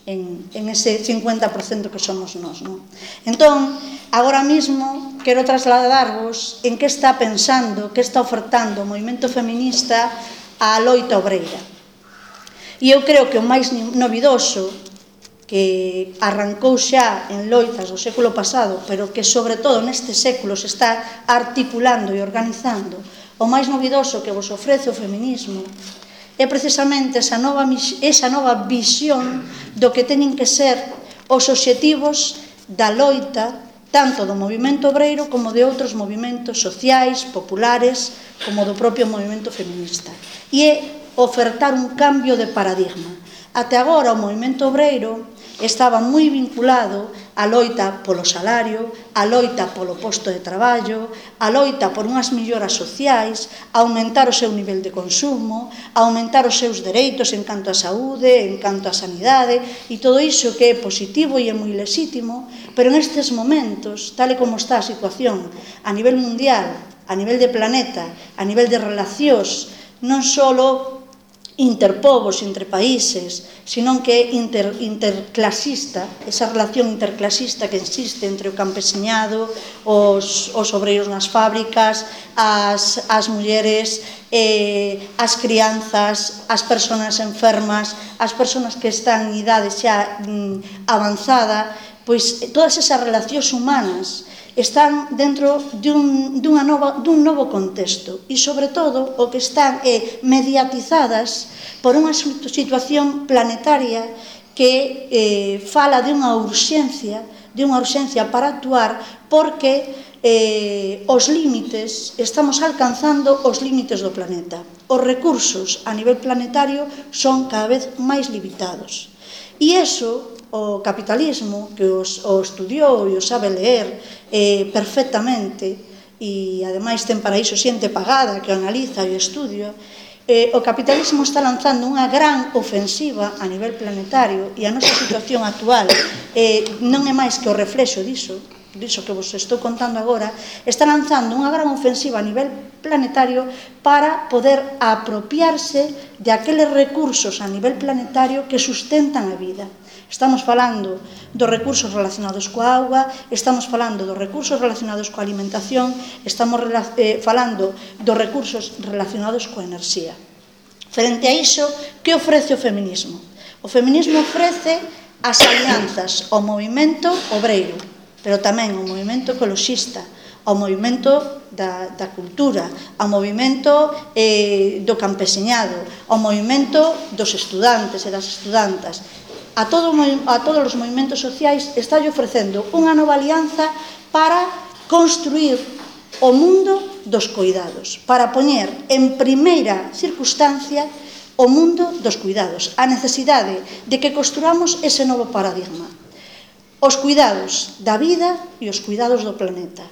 en, en ese 50% que somos nós. Non? Entón, agora mesmo quero trasladarvos en que está pensando, que está ofertando o movimento feminista á loita obreira. E eu creo que o máis novidoso que arrancou xa en loitas do século pasado, pero que sobre todo neste século se está articulando e organizando, o máis novidoso que vos ofrece o feminismo é precisamente esa nova, esa nova visión do que teñen que ser os obxectivos da loita tanto do movimento obreiro como de outros movimentos sociais, populares, como do propio movimento feminista. E é ofertar un cambio de paradigma. Até agora o movimento obreiro estaba moi vinculado a loita polo salario, a loita polo posto de traballo, a loita por unhas melloras sociais, a aumentar o seu nivel de consumo, a aumentar os seus dereitos en canto á saúde, en canto á sanidade, e todo iso que é positivo e é moi lesítimo, pero nestes momentos, tal e como está a situación a nivel mundial, a nivel de planeta, a nivel de relacións, non só interpovos, entre países, senón que é inter, interclasista, esa relación interclasista que existe entre o campesinado, os, os obreiros nas fábricas, as, as mulleres, eh, as crianzas, as persoas enfermas, as persoas que están en idade xa mm, avanzada, pois todas esas relacións humanas están dentro dun, dunha nova, dun novo contexto e, sobre todo, o que están é mediatizadas por unha situación planetaria que eh, fala de unha urxencia de unha urxencia para actuar porque eh, os límites, estamos alcanzando os límites do planeta. Os recursos a nivel planetario son cada vez máis limitados. E iso o capitalismo, que os, o estudiou e o sabe leer eh, perfectamente, e ademais ten para iso xente pagada que o analiza e estudia, eh, o capitalismo está lanzando unha gran ofensiva a nivel planetario e a nosa situación actual eh, non é máis que o reflexo diso, diso que vos estou contando agora, está lanzando unha gran ofensiva a nivel planetario para poder apropiarse de aqueles recursos a nivel planetario que sustentan a vida. Estamos falando dos recursos relacionados coa agua, estamos falando dos recursos relacionados coa alimentación, estamos eh, falando dos recursos relacionados coa enerxía. Frente a iso, que ofrece o feminismo? O feminismo ofrece as alianzas ao movimento obreiro, pero tamén ao movimento ecoloxista, ao movimento da, da cultura, ao movimento eh, do campeseñado, ao movimento dos estudantes e das estudantas, a, todo, a todos os movimentos sociais está ofrecendo unha nova alianza para construir o mundo dos cuidados, para poñer en primeira circunstancia o mundo dos cuidados, a necesidade de que construamos ese novo paradigma. Os cuidados da vida e os cuidados do planeta.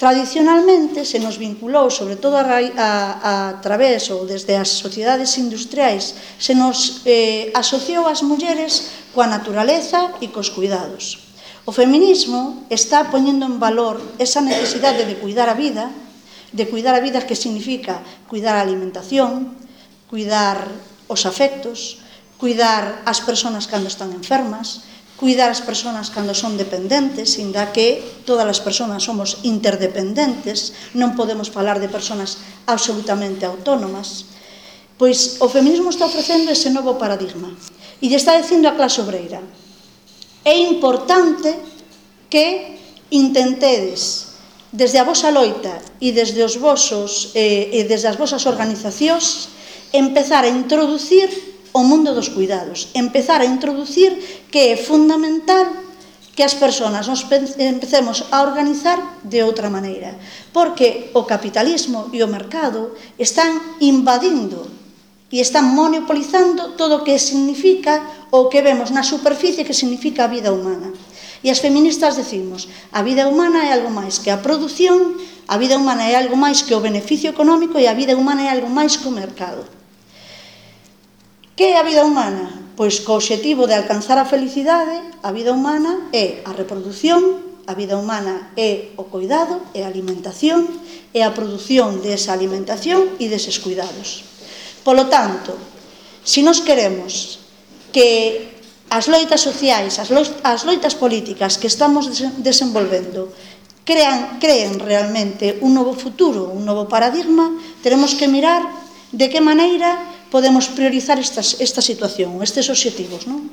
Tradicionalmente se nos vinculou, sobre todo a, a, a través ou desde as sociedades industriais, se nos eh, asociou as mulleres coa naturaleza e cos cuidados. O feminismo está poñendo en valor esa necesidade de cuidar a vida, de cuidar a vida que significa cuidar a alimentación, cuidar os afectos, cuidar as persoas cando están enfermas, cuidar as persoas cando son dependentes, inda que todas as persoas somos interdependentes, non podemos falar de persoas absolutamente autónomas, pois o feminismo está ofrecendo ese novo paradigma e lle está dicindo a clase obreira é importante que intentedes desde a vosa loita e desde os vosos eh, e desde as vosas organizacións empezar a introducir o mundo dos cuidados, empezar a introducir que é fundamental que as persoas nos empecemos a organizar de outra maneira, porque o capitalismo e o mercado están invadindo e están monopolizando todo o que significa ou que vemos na superficie que significa a vida humana. E as feministas decimos, a vida humana é algo máis que a produción, a vida humana é algo máis que o beneficio económico e a vida humana é algo máis que o mercado. Que é a vida humana? Pois co obxectivo de alcanzar a felicidade, a vida humana é a reproducción, a vida humana é o cuidado, é a alimentación, é a produción desa alimentación e deses cuidados. Polo tanto, se nos queremos que as loitas sociais, as, loitas, as loitas políticas que estamos desenvolvendo crean, creen realmente un novo futuro, un novo paradigma, tenemos que mirar de que maneira podemos priorizar estas, esta situación, estes obxectivos. Non?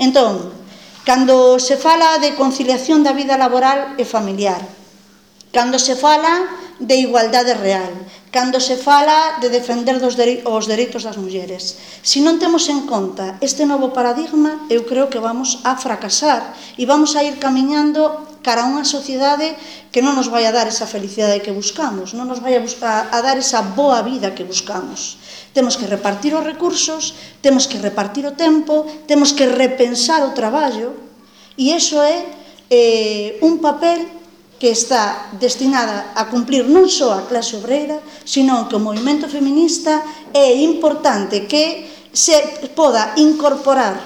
Entón, cando se fala de conciliación da vida laboral e familiar, cando se fala de igualdade real, cando se fala de defender dos dere os dereitos das mulleres. Se non temos en conta este novo paradigma, eu creo que vamos a fracasar e vamos a ir camiñando cara a unha sociedade que non nos vai a dar esa felicidade que buscamos, non nos vai a, buscar, a dar esa boa vida que buscamos. Temos que repartir os recursos, temos que repartir o tempo, temos que repensar o traballo, e iso é eh, un papel que está destinada a cumplir non só a clase obreira, sino que o movimento feminista é importante que se poda incorporar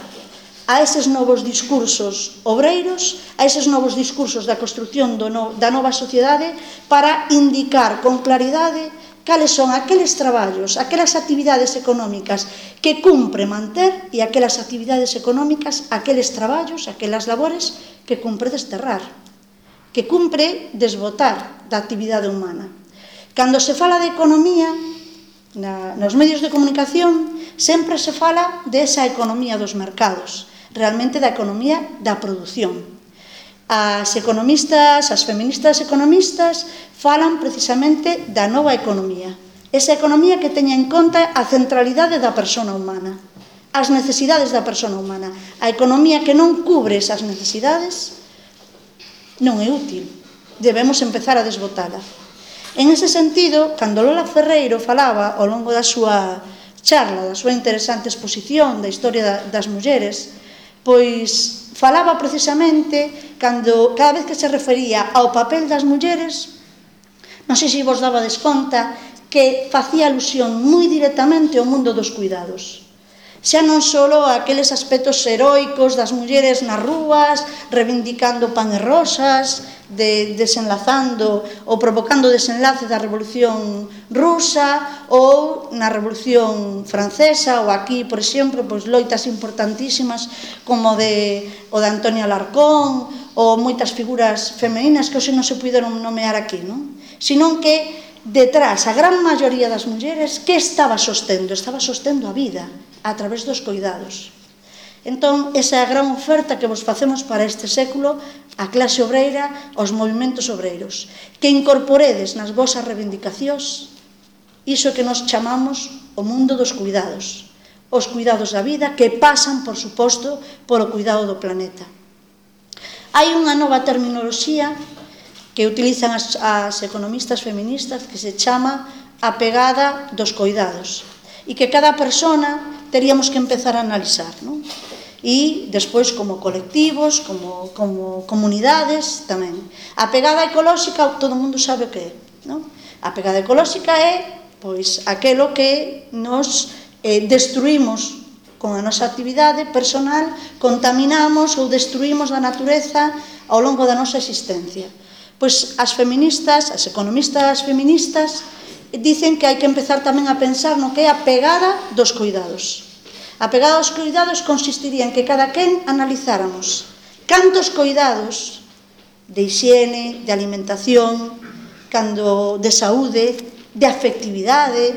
a eses novos discursos obreiros, a eses novos discursos da construcción do no, da nova sociedade para indicar con claridade cales son aqueles traballos, aquelas actividades económicas que cumpre manter e aquelas actividades económicas, aqueles traballos, aquelas labores que cumpre desterrar, que cumpre desbotar da actividade humana. Cando se fala de economía, na, nos medios de comunicación, sempre se fala desa economía dos mercados, realmente da economía da produción, as economistas, as feministas economistas falan precisamente da nova economía. Esa economía que teña en conta a centralidade da persona humana, as necesidades da persona humana. A economía que non cubre esas necesidades non é útil. Debemos empezar a desbotala. En ese sentido, cando Lola Ferreiro falaba ao longo da súa charla, da súa interesante exposición da historia das mulleres, pois falaba precisamente cando cada vez que se refería ao papel das mulleres, non sei se vos daba conta, que facía alusión moi directamente ao mundo dos cuidados xa non só aqueles aspectos heroicos das mulleres nas rúas, reivindicando pan e rosas, de, desenlazando ou provocando o desenlace da Revolución Rusa ou na Revolución Francesa ou aquí, por exemplo, pois loitas importantísimas como de, o de Antonio Alarcón ou moitas figuras femeninas que hoxe non se puderon nomear aquí, non? Sinón que detrás a gran maioría das mulleres que estaba sostendo? Estaba sostendo a vida a través dos cuidados. Entón, esa é a gran oferta que vos facemos para este século a clase obreira, aos movimentos obreiros, que incorporedes nas vosas reivindicacións iso que nos chamamos o mundo dos cuidados, os cuidados da vida que pasan, por suposto, polo cuidado do planeta. Hai unha nova terminoloxía que utilizan as, as economistas feministas que se chama a pegada dos coidados e que cada persona teríamos que empezar a analizar non? e despois como colectivos, como, como comunidades tamén. A pegada ecolóxica todo mundo sabe o que é. Non? A pegada ecolóxica é pois aquelo que nos eh, destruímos con a nosa actividade personal, contaminamos ou destruímos a natureza ao longo da nosa existencia. Pois as feministas, as economistas feministas, dicen que hai que empezar tamén a pensar no que é a pegada dos cuidados. A pegada dos cuidados consistiría en que cada quen analizáramos cantos cuidados de higiene, de alimentación, cando de saúde, de afectividade,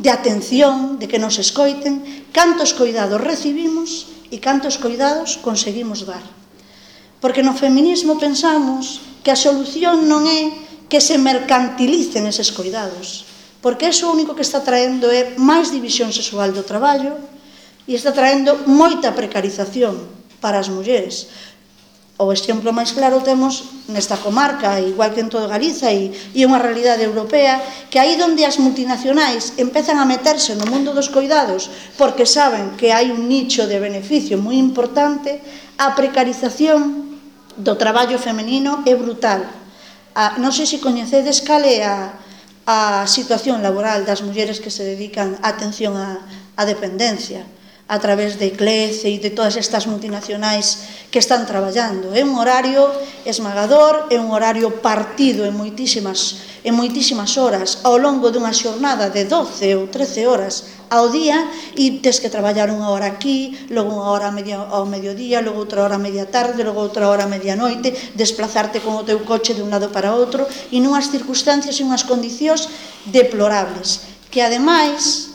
de atención, de que nos escoiten, cantos coidados recibimos e cantos coidados conseguimos dar. Porque no feminismo pensamos que a solución non é que se mercantilicen eses cuidados, porque eso o único que está traendo é máis división sexual do traballo e está traendo moita precarización para as mulleres. O exemplo máis claro temos nesta comarca, igual que en todo Galiza, e, e unha realidade europea, que aí onde as multinacionais empezan a meterse no mundo dos coidados porque saben que hai un nicho de beneficio moi importante, a precarización do traballo femenino é brutal. A, non sei se coñecedes cal é a, a situación laboral das mulleres que se dedican a atención á dependencia a través de Glece e de todas estas multinacionais que están traballando. É un horario esmagador, é un horario partido en moitísimas, en moitísimas horas, ao longo dunha xornada de 12 ou 13 horas ao día, e tes que traballar unha hora aquí, logo unha hora media, ao mediodía, logo outra hora media tarde, logo outra hora media noite, desplazarte con o teu coche de un lado para outro, e nunhas circunstancias e unhas condicións deplorables, que ademais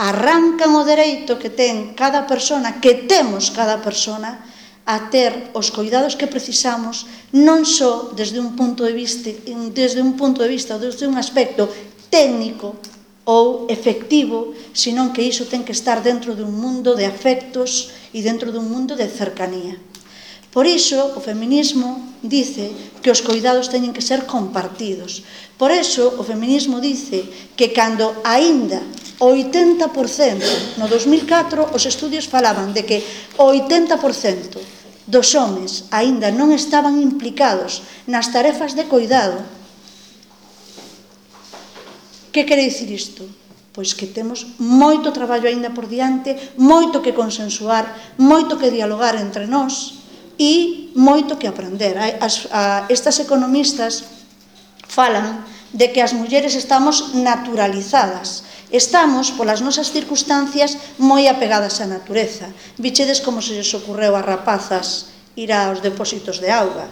arrancan o dereito que ten cada persona, que temos cada persona, a ter os cuidados que precisamos non só desde un punto de vista desde un punto de vista desde un aspecto técnico ou efectivo, senón que iso ten que estar dentro dun mundo de afectos e dentro dun mundo de cercanía. Por iso, o feminismo dice que os cuidados teñen que ser compartidos. Por iso, o feminismo dice que cando aínda 80%, no 2004 os estudios falaban de que o 80% dos homes aínda non estaban implicados nas tarefas de coidado. Que quere dicir isto? Pois que temos moito traballo aínda por diante, moito que consensuar, moito que dialogar entre nós e moito que aprender. As, a, estas economistas falan de que as mulleres estamos naturalizadas, Estamos, polas nosas circunstancias, moi apegadas á natureza. Vichedes como se lles ocorreu a rapazas ir aos depósitos de auga,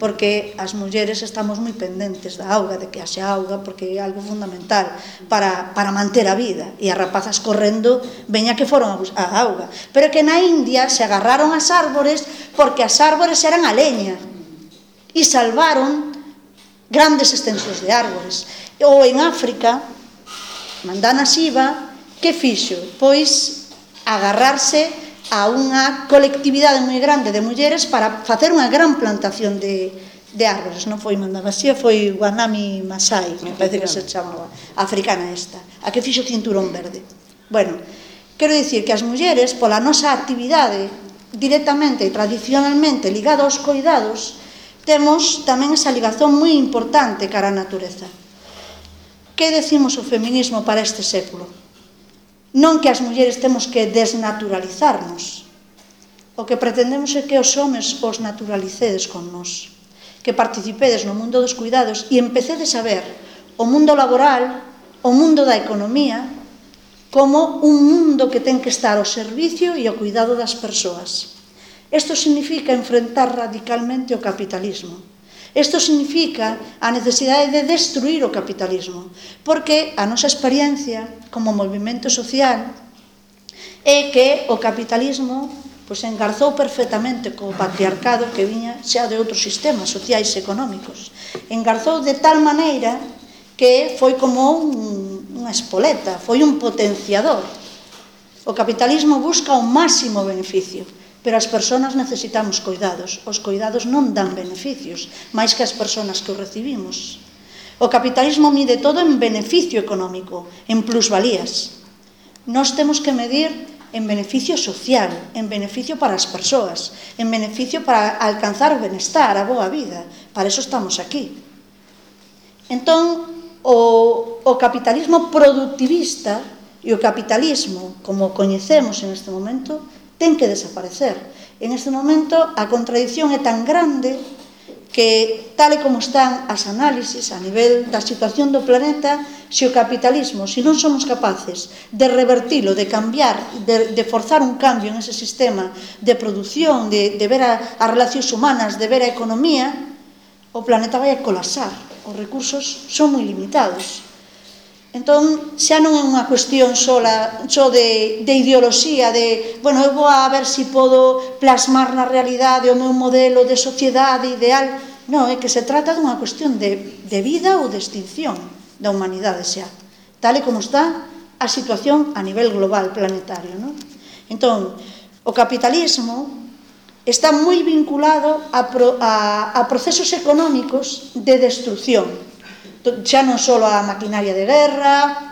porque as mulleres estamos moi pendentes da auga, de que haxe auga, porque é algo fundamental para, para manter a vida, e as rapazas correndo veña que foron a, a auga. Pero que na India se agarraron as árbores porque as árbores eran a leña, e salvaron grandes extensos de árbores. Ou en África, Mandana Siva, que fixo? Pois agarrarse a unha colectividade moi grande de mulleres para facer unha gran plantación de, de árboles. Non foi Mandana Siva, foi Guanami Masai, me parece que se chamaba, africana esta, a que fixo cinturón verde. Bueno, quero dicir que as mulleres, pola nosa actividade directamente e tradicionalmente ligada aos coidados, temos tamén esa ligazón moi importante cara á natureza. Que decimos o feminismo para este século? Non que as mulleres temos que desnaturalizarnos. O que pretendemos é que os homes os naturalicedes con nós. Que participedes no mundo dos cuidados e empecedes a ver o mundo laboral, o mundo da economía, como un mundo que ten que estar ao servicio e ao cuidado das persoas. Isto significa enfrentar radicalmente o capitalismo Isto significa a necesidade de destruir o capitalismo, porque a nosa experiencia como movimento social é que o capitalismo pois engarzou perfectamente co patriarcado que viña xa de outros sistemas sociais e económicos. Engarzou de tal maneira que foi como un, unha espoleta, foi un potenciador. O capitalismo busca o máximo beneficio, Pero as persoas necesitamos cuidados. Os cuidados non dan beneficios, máis que as persoas que os recibimos. O capitalismo mide todo en beneficio económico, en plusvalías. Nós temos que medir en beneficio social, en beneficio para as persoas, en beneficio para alcanzar o benestar, a boa vida. Para eso estamos aquí. Entón, o, o capitalismo productivista e o capitalismo, como o coñecemos en este momento, ten que desaparecer. En este momento a contradición é tan grande que tal e como están as análisis a nivel da situación do planeta, se o capitalismo, se non somos capaces de revertilo, de cambiar, de, de forzar un cambio en ese sistema de produción, de, de ver a, as relacións humanas, de ver a economía, o planeta vai a colapsar. Os recursos son moi limitados. Entón, xa non é unha cuestión sola, só de, de ideoloxía, de, bueno, eu vou a ver se si podo plasmar na realidade o meu modelo de sociedade ideal. Non, é que se trata dunha cuestión de, de vida ou de extinción da humanidade xa, tal e como está a situación a nivel global planetario. Non? Entón, o capitalismo está moi vinculado a, pro, a, a procesos económicos de destrucción, xa non só a maquinaria de guerra,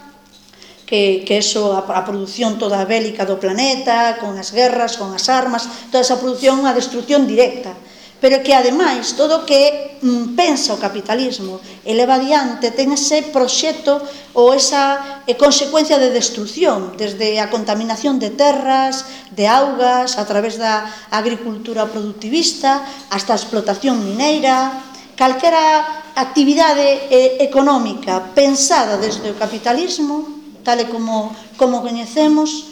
que, que eso, a, a produción toda bélica do planeta, con as guerras, con as armas, toda esa produción, a destrucción directa. Pero que, ademais, todo o que mm, pensa o capitalismo e leva adiante ten ese proxecto ou esa eh, consecuencia de destrucción, desde a contaminación de terras, de augas, a través da agricultura productivista, hasta a explotación mineira, calquera actividade eh, económica pensada desde o capitalismo, tal e como, como coñecemos,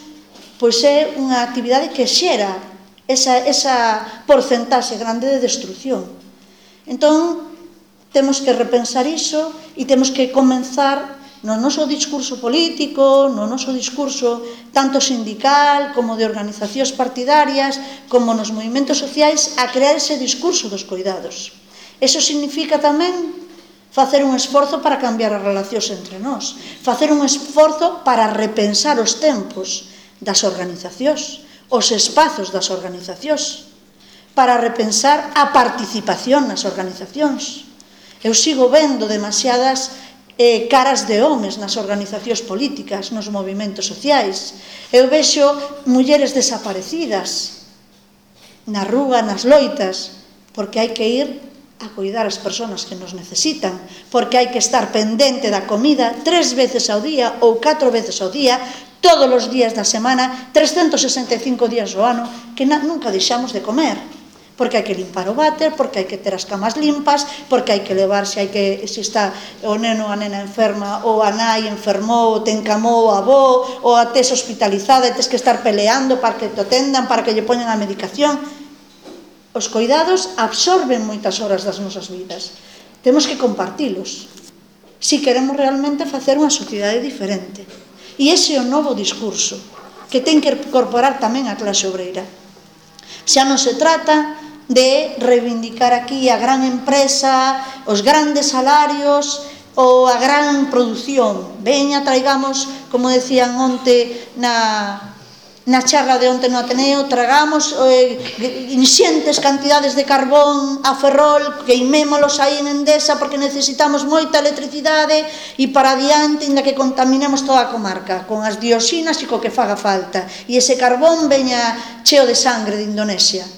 pois é unha actividade que xera esa, esa porcentaxe grande de destrucción. Entón, temos que repensar iso e temos que comenzar no noso discurso político, no noso discurso tanto sindical como de organizacións partidarias, como nos movimentos sociais, a crear ese discurso dos cuidados Eso significa tamén facer un esforzo para cambiar as relacións entre nós, facer un esforzo para repensar os tempos das organizacións, os espazos das organizacións, para repensar a participación nas organizacións. Eu sigo vendo demasiadas eh, caras de homes nas organizacións políticas, nos movimentos sociais. Eu vexo mulleres desaparecidas na rúa, nas loitas, porque hai que ir a cuidar as persoas que nos necesitan, porque hai que estar pendente da comida tres veces ao día ou catro veces ao día, todos os días da semana, 365 días ao ano, que na, nunca deixamos de comer. Porque hai que limpar o váter, porque hai que ter as camas limpas, porque hai que levar se hai que se está o neno ou a nena enferma, ou a nai enfermou, ou te encamou o avó, ou a tes hospitalizada e tes que estar peleando para que te atendan, para que lle poñan a medicación Os coidados absorben moitas horas das nosas vidas. Temos que compartilos. Si queremos realmente facer unha sociedade diferente. E ese é o novo discurso que ten que incorporar tamén a clase obreira. Xa non se trata de reivindicar aquí a gran empresa, os grandes salarios ou a gran produción. Veña, traigamos, como decían onte na, na charla de onte no Ateneo tragamos eh, inxentes cantidades de carbón a ferrol, queimémolos aí en Endesa porque necesitamos moita electricidade e para adiante inda que contaminemos toda a comarca con as dioxinas e co que faga falta. E ese carbón veña cheo de sangre de Indonesia.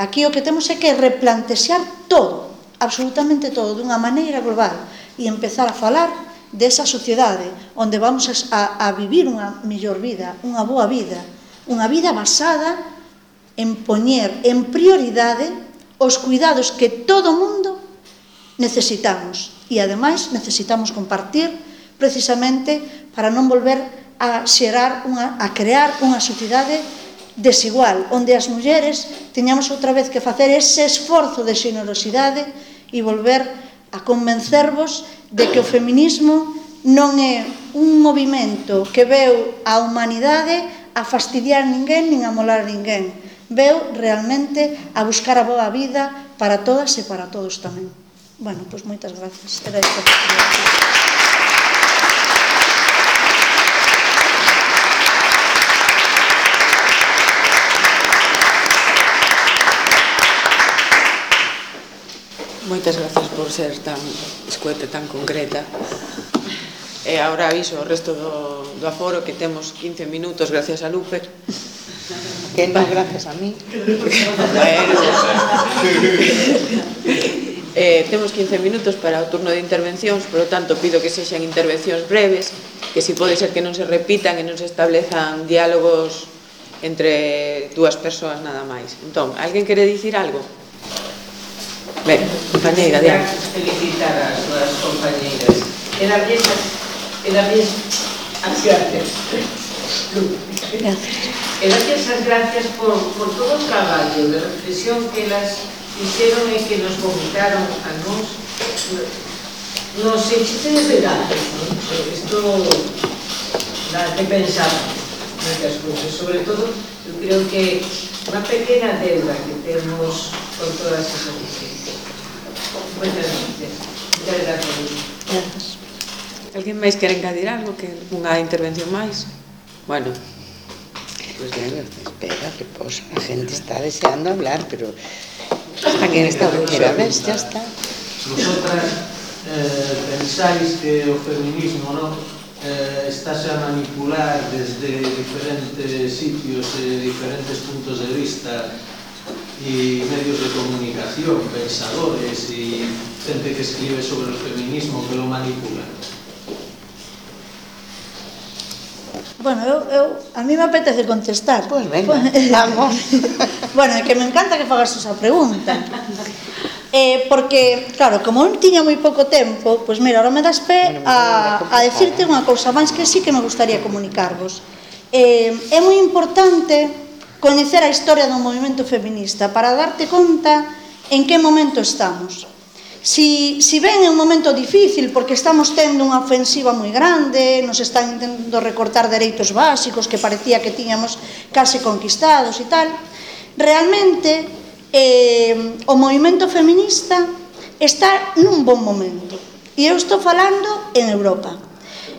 Aquí o que temos é que replantexar todo absolutamente todo, dunha maneira global e empezar a falar desa sociedade onde vamos a, a vivir unha mellor vida, unha boa vida, unha vida basada en poñer en prioridade os cuidados que todo mundo necesitamos. E ademais necesitamos compartir precisamente para non volver a xerar unha, a crear unha sociedade desigual, onde as mulleres teñamos outra vez que facer ese esforzo de xenerosidade e volver a a convencervos de que o feminismo non é un movimento que veu a humanidade a fastidiar ninguén nin a molar ninguén. Veu realmente a buscar a boa vida para todas e para todos tamén. Bueno, pois moitas gracias. Era isto. Moitas grazas por ser tan escueta, tan concreta. E agora aviso o resto do, do aforo que temos 15 minutos gracias a Lupe. Que non gracias a mí. bueno. eh, temos 15 minutos para o turno de intervencións, por lo tanto pido que sexan intervencións breves, que si pode ser que non se repitan e non se establezan diálogos entre dúas persoas nada máis. Entón, alguén quere dicir algo? Diante. Felicitar as súas compañeiras. Era bien, era bien as gracias. Gracias. E gracias as por, por todo o traballo de reflexión que elas fixeron e que nos vomitaron a nos nos existen de datos, ¿no? Isto dá que pensar moitas cousas, sobre todo eu creo que unha pequena deuda que temos con todas esas licencias. Alguén máis quere engadir algo que unha intervención máis? Bueno, Pues bueno, espera, que posa. La gente está deseando hablar, pero hasta que en esta primera vez ya está. Vosotras eh, pensáis que o feminismo ¿no? eh, estáse a manipular desde diferentes sitios, e diferentes puntos de vista, e medios de comunicación, pensadores e gente que escribe sobre el feminismo que lo manipula? Bueno, eu, eu, a mí me apetece contestar. Pois pues venga, eh, vamos. bueno, é que me encanta que fagas esa pregunta. Eh, porque, claro, como eu tiña moi pouco tempo, pois pues mira, ahora me das pé a, a decirte unha cousa máis que sí que me gustaría comunicarvos. Eh, é moi importante coñecer a historia do movimento feminista para darte conta en que momento estamos. Si, si ben é un momento difícil porque estamos tendo unha ofensiva moi grande, nos están intentando recortar dereitos básicos que parecía que tiñamos case conquistados e tal, realmente eh, o movimento feminista está nun bon momento. E eu estou falando en Europa.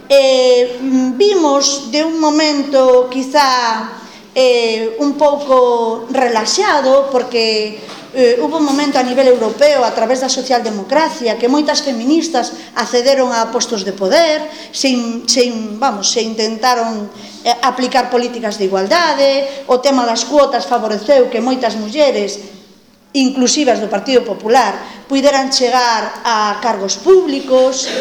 Eh, vimos de un momento quizá eh, un pouco relaxado porque eh, hubo un momento a nivel europeo a través da socialdemocracia que moitas feministas accederon a postos de poder sin, sin, vamos, se intentaron eh, aplicar políticas de igualdade o tema das cuotas favoreceu que moitas mulleres inclusivas do Partido Popular puideran chegar a cargos públicos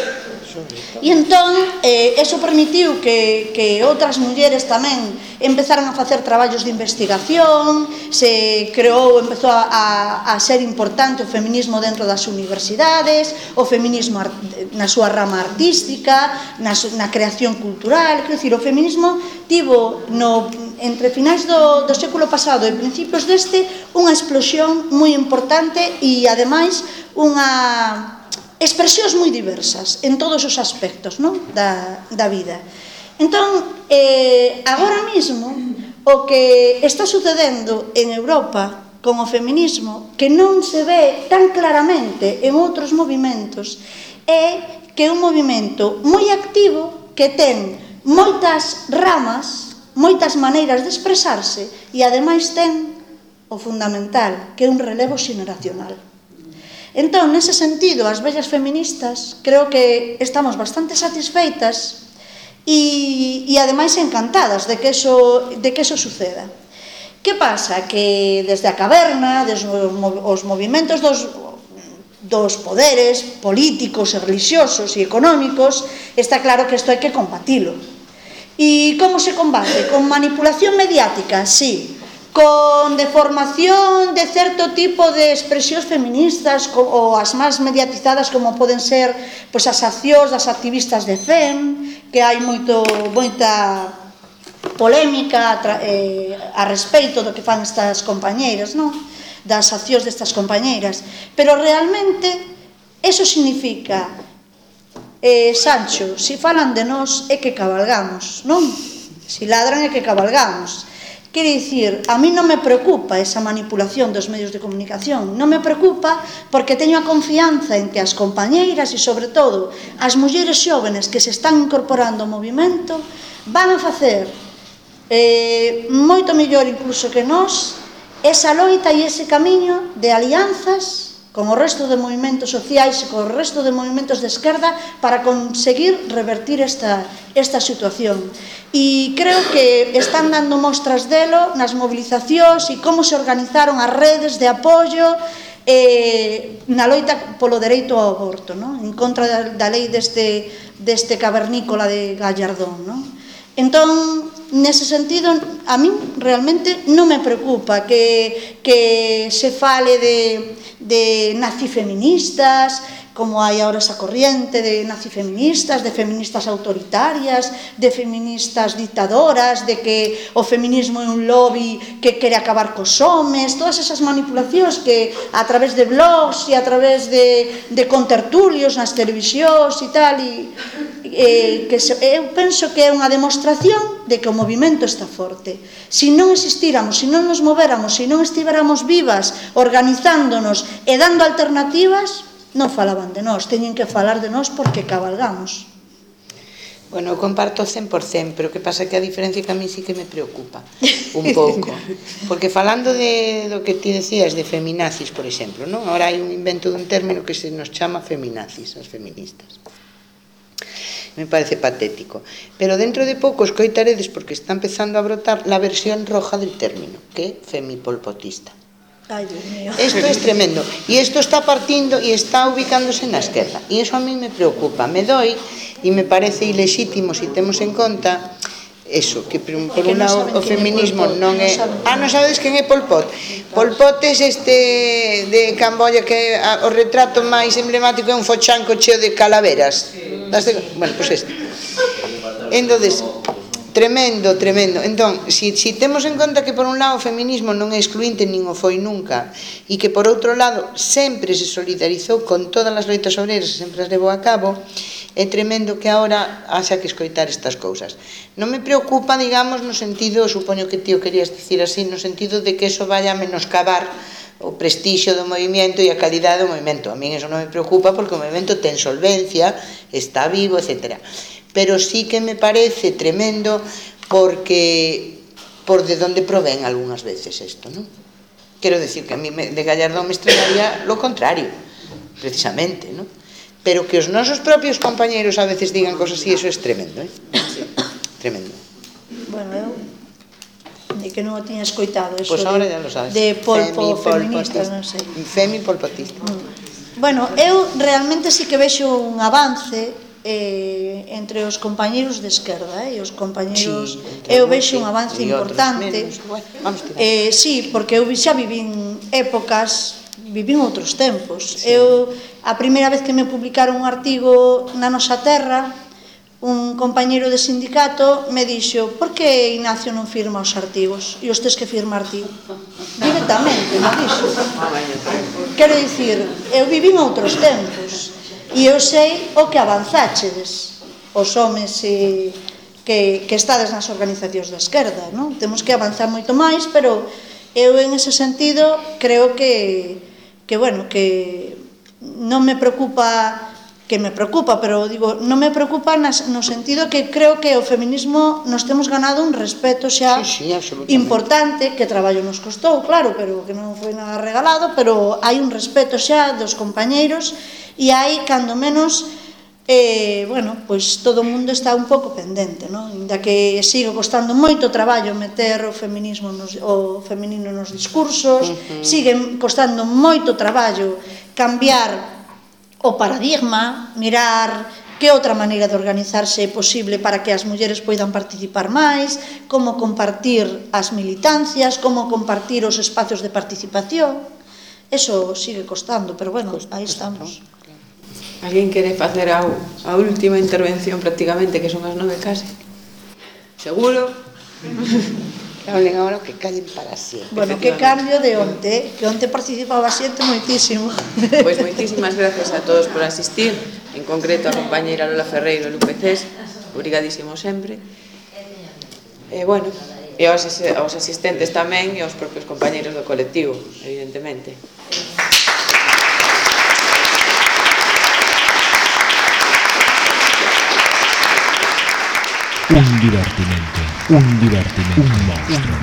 E entón, eh, eso permitiu que, que outras mulleres tamén empezaran a facer traballos de investigación, se creou, empezou a, a, ser importante o feminismo dentro das universidades, o feminismo na súa rama artística, na, na creación cultural, quer dizer, o feminismo tivo no, entre finais do, do século pasado e principios deste unha explosión moi importante e ademais unha expresións moi diversas en todos os aspectos non? Da, da vida. Entón, eh, agora mesmo, o que está sucedendo en Europa con o feminismo, que non se ve tan claramente en outros movimentos, é que é un movimento moi activo que ten moitas ramas, moitas maneiras de expresarse e ademais ten o fundamental, que é un relevo xeneracional. Entón, nese sentido, as vellas feministas creo que estamos bastante satisfeitas e, e ademais encantadas de que eso, de que eso suceda. Que pasa? Que desde a caverna, desde os movimentos dos, dos poderes políticos e religiosos e económicos, está claro que isto hai que combatilo. E como se combate? Con manipulación mediática, sí, con deformación de certo tipo de expresións feministas ou as máis mediatizadas como poden ser pois, as accións das activistas de FEM que hai moito moita polémica eh, a respeito do que fan estas compañeiras non? das accións destas compañeiras pero realmente eso significa eh, Sancho, si falan de nós é que cabalgamos non? si ladran é que cabalgamos Quere dicir, a mí non me preocupa esa manipulación dos medios de comunicación, non me preocupa porque teño a confianza en que as compañeiras e, sobre todo, as mulleres xóvenes que se están incorporando ao movimento van a facer eh, moito mellor incluso que nós esa loita e ese camiño de alianzas con o resto de movimentos sociais e con o resto de movimentos de esquerda para conseguir revertir esta, esta situación. E creo que están dando mostras delo nas movilizacións e como se organizaron as redes de apoio eh, na loita polo dereito ao aborto, non? en contra da, da lei deste, deste cavernícola de Gallardón. Non? Entón, nese sentido, a min realmente non me preocupa que, que se fale de, de nazifeministas, como hai agora esa corriente de nazifeministas, de feministas autoritarias, de feministas dictadoras, de que o feminismo é un lobby que quere acabar cos homes, todas esas manipulacións que a través de blogs e a través de, de contertulios nas televisións e tal, e, e, que se, eu penso que é unha demostración de que o movimento está forte. Se non existíramos, se non nos moveramos, se non estivéramos vivas, organizándonos e dando alternativas, non falaban de nós, teñen que falar de nós porque cabalgamos. Bueno, eu comparto 100%, pero que pasa que a diferencia que a mí sí que me preocupa un pouco. Porque falando de do que ti decías de feminazis, por exemplo, non? Ahora hai un invento dun término que se nos chama feminazis, as feministas. Me parece patético. Pero dentro de pouco escoitaredes, porque está empezando a brotar, la versión roja del término, que é femipolpotista. Ay, Dios mío. Esto es tremendo. Y esto está partiendo y está ubicándose en la izquierda. Y eso a mí me preocupa, me doy y me parece ilegítimo si temos en conta eso, que por un lado o feminismo non é... No ah, non sabedes quen é Pol Pot? Pol Pot é este de Camboya que ah, a, o retrato máis emblemático é un fochanco cheo de calaveras. Sí. Das de... Bueno, pois pues este. Entonces, Tremendo, tremendo. Entón, si, si temos en conta que por un lado o feminismo non é excluinte nin o foi nunca e que por outro lado sempre se solidarizou con todas as loitas obreras sempre as levou a cabo, é tremendo que agora haxa que escoitar estas cousas. Non me preocupa, digamos, no sentido, supoño que tío querías dicir así, no sentido de que eso vaya a menoscabar o prestixio do movimento e a calidade do movimento. A min eso non me preocupa porque o movimento ten solvencia, está vivo, etcétera pero sí que me parece tremendo porque por de onde provén algunhas veces isto, non? Quero decir que a mí de Gallardón me estrenaría lo contrario, precisamente, non? Pero que os nosos propios compañeiros a veces digan cosas así, eso é es tremendo, eh? Sí. Tremendo. Bueno, eu de que non o tiña escoitado eso pois pues ahora de, ya lo sabes. de polpo Femi, feminista, non sei. Femi polpotista. Mm. Bueno, eu realmente sí que vexo un avance eh, entre os compañeiros de esquerda eh, e os compañeiros sí, eu vexo un avance importante. menos, bueno, vamos eh, sí, porque eu xa vivín épocas vivín outros tempos. Sí. eu a primeira vez que me publicaron un artigo na nosa terra un compañeiro de sindicato me dixo por que Ignacio non firma os artigos? E os tes que firmar ti. Directamente me dixo. Quero dicir eu vivín outros tempos. E eu sei o que avanzáchedes, os homes e que, que estades nas organizacións da esquerda, non? Temos que avanzar moito máis, pero eu en ese sentido creo que, que bueno, que non me preocupa que me preocupa, pero digo, non me preocupa nas, no sentido que creo que o feminismo nos temos ganado un respeto xa sí, sí, importante, que traballo nos costou, claro, pero que non foi nada regalado, pero hai un respeto xa dos compañeiros E aí, cando menos, eh, bueno, pois todo o mundo está un pouco pendente, non? Inda que sigue costando moito traballo meter o feminismo nos, o feminino nos discursos, uh -huh. sigue costando moito traballo cambiar o paradigma, mirar que outra maneira de organizarse é posible para que as mulleres poidan participar máis, como compartir as militancias, como compartir os espacios de participación. Eso sigue costando, pero bueno, aí estamos. Alguén quere facer a, a última intervención prácticamente, que son as nove case? Seguro? Que hablen agora que callen para sempre. Bueno, que cambio de onte, que onte participaba xente moitísimo. Pois pues moitísimas gracias a todos por asistir, en concreto a compañeira Lola Ferreiro e Lupe Cés, obrigadísimo sempre. E eh, bueno, e aos, aos asistentes tamén e aos propios compañeros do colectivo, evidentemente. Un divertimento, un divertimento, un monstruo,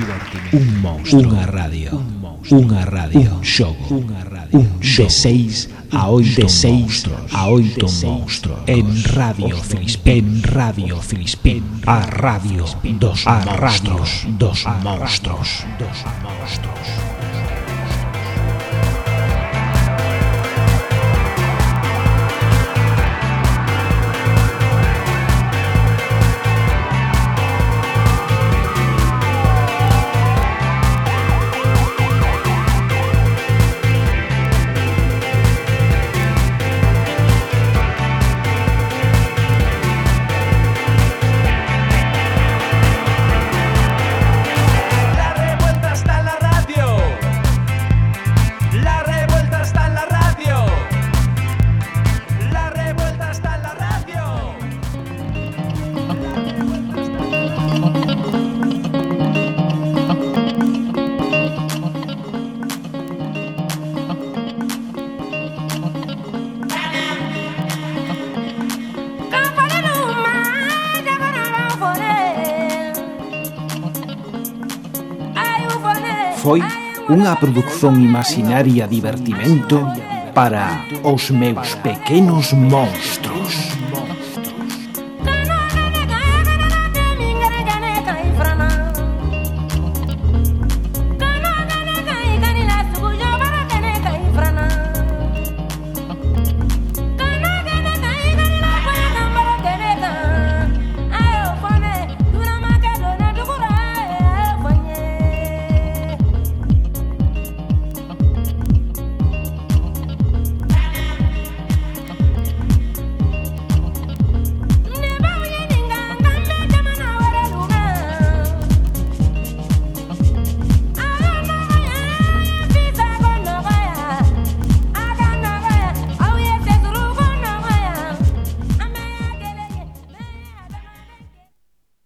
un monstruo, una radio, un monstruo, una radio, un show, una radio, un show. De 6 a 8 monstruos, a 8 monstruos, en Radio Filispin, en Radio Filispin, a Radio, dos a dos monstruos, dos monstruos. unha produción imaginaria divertimento para os meus pequenos monstros.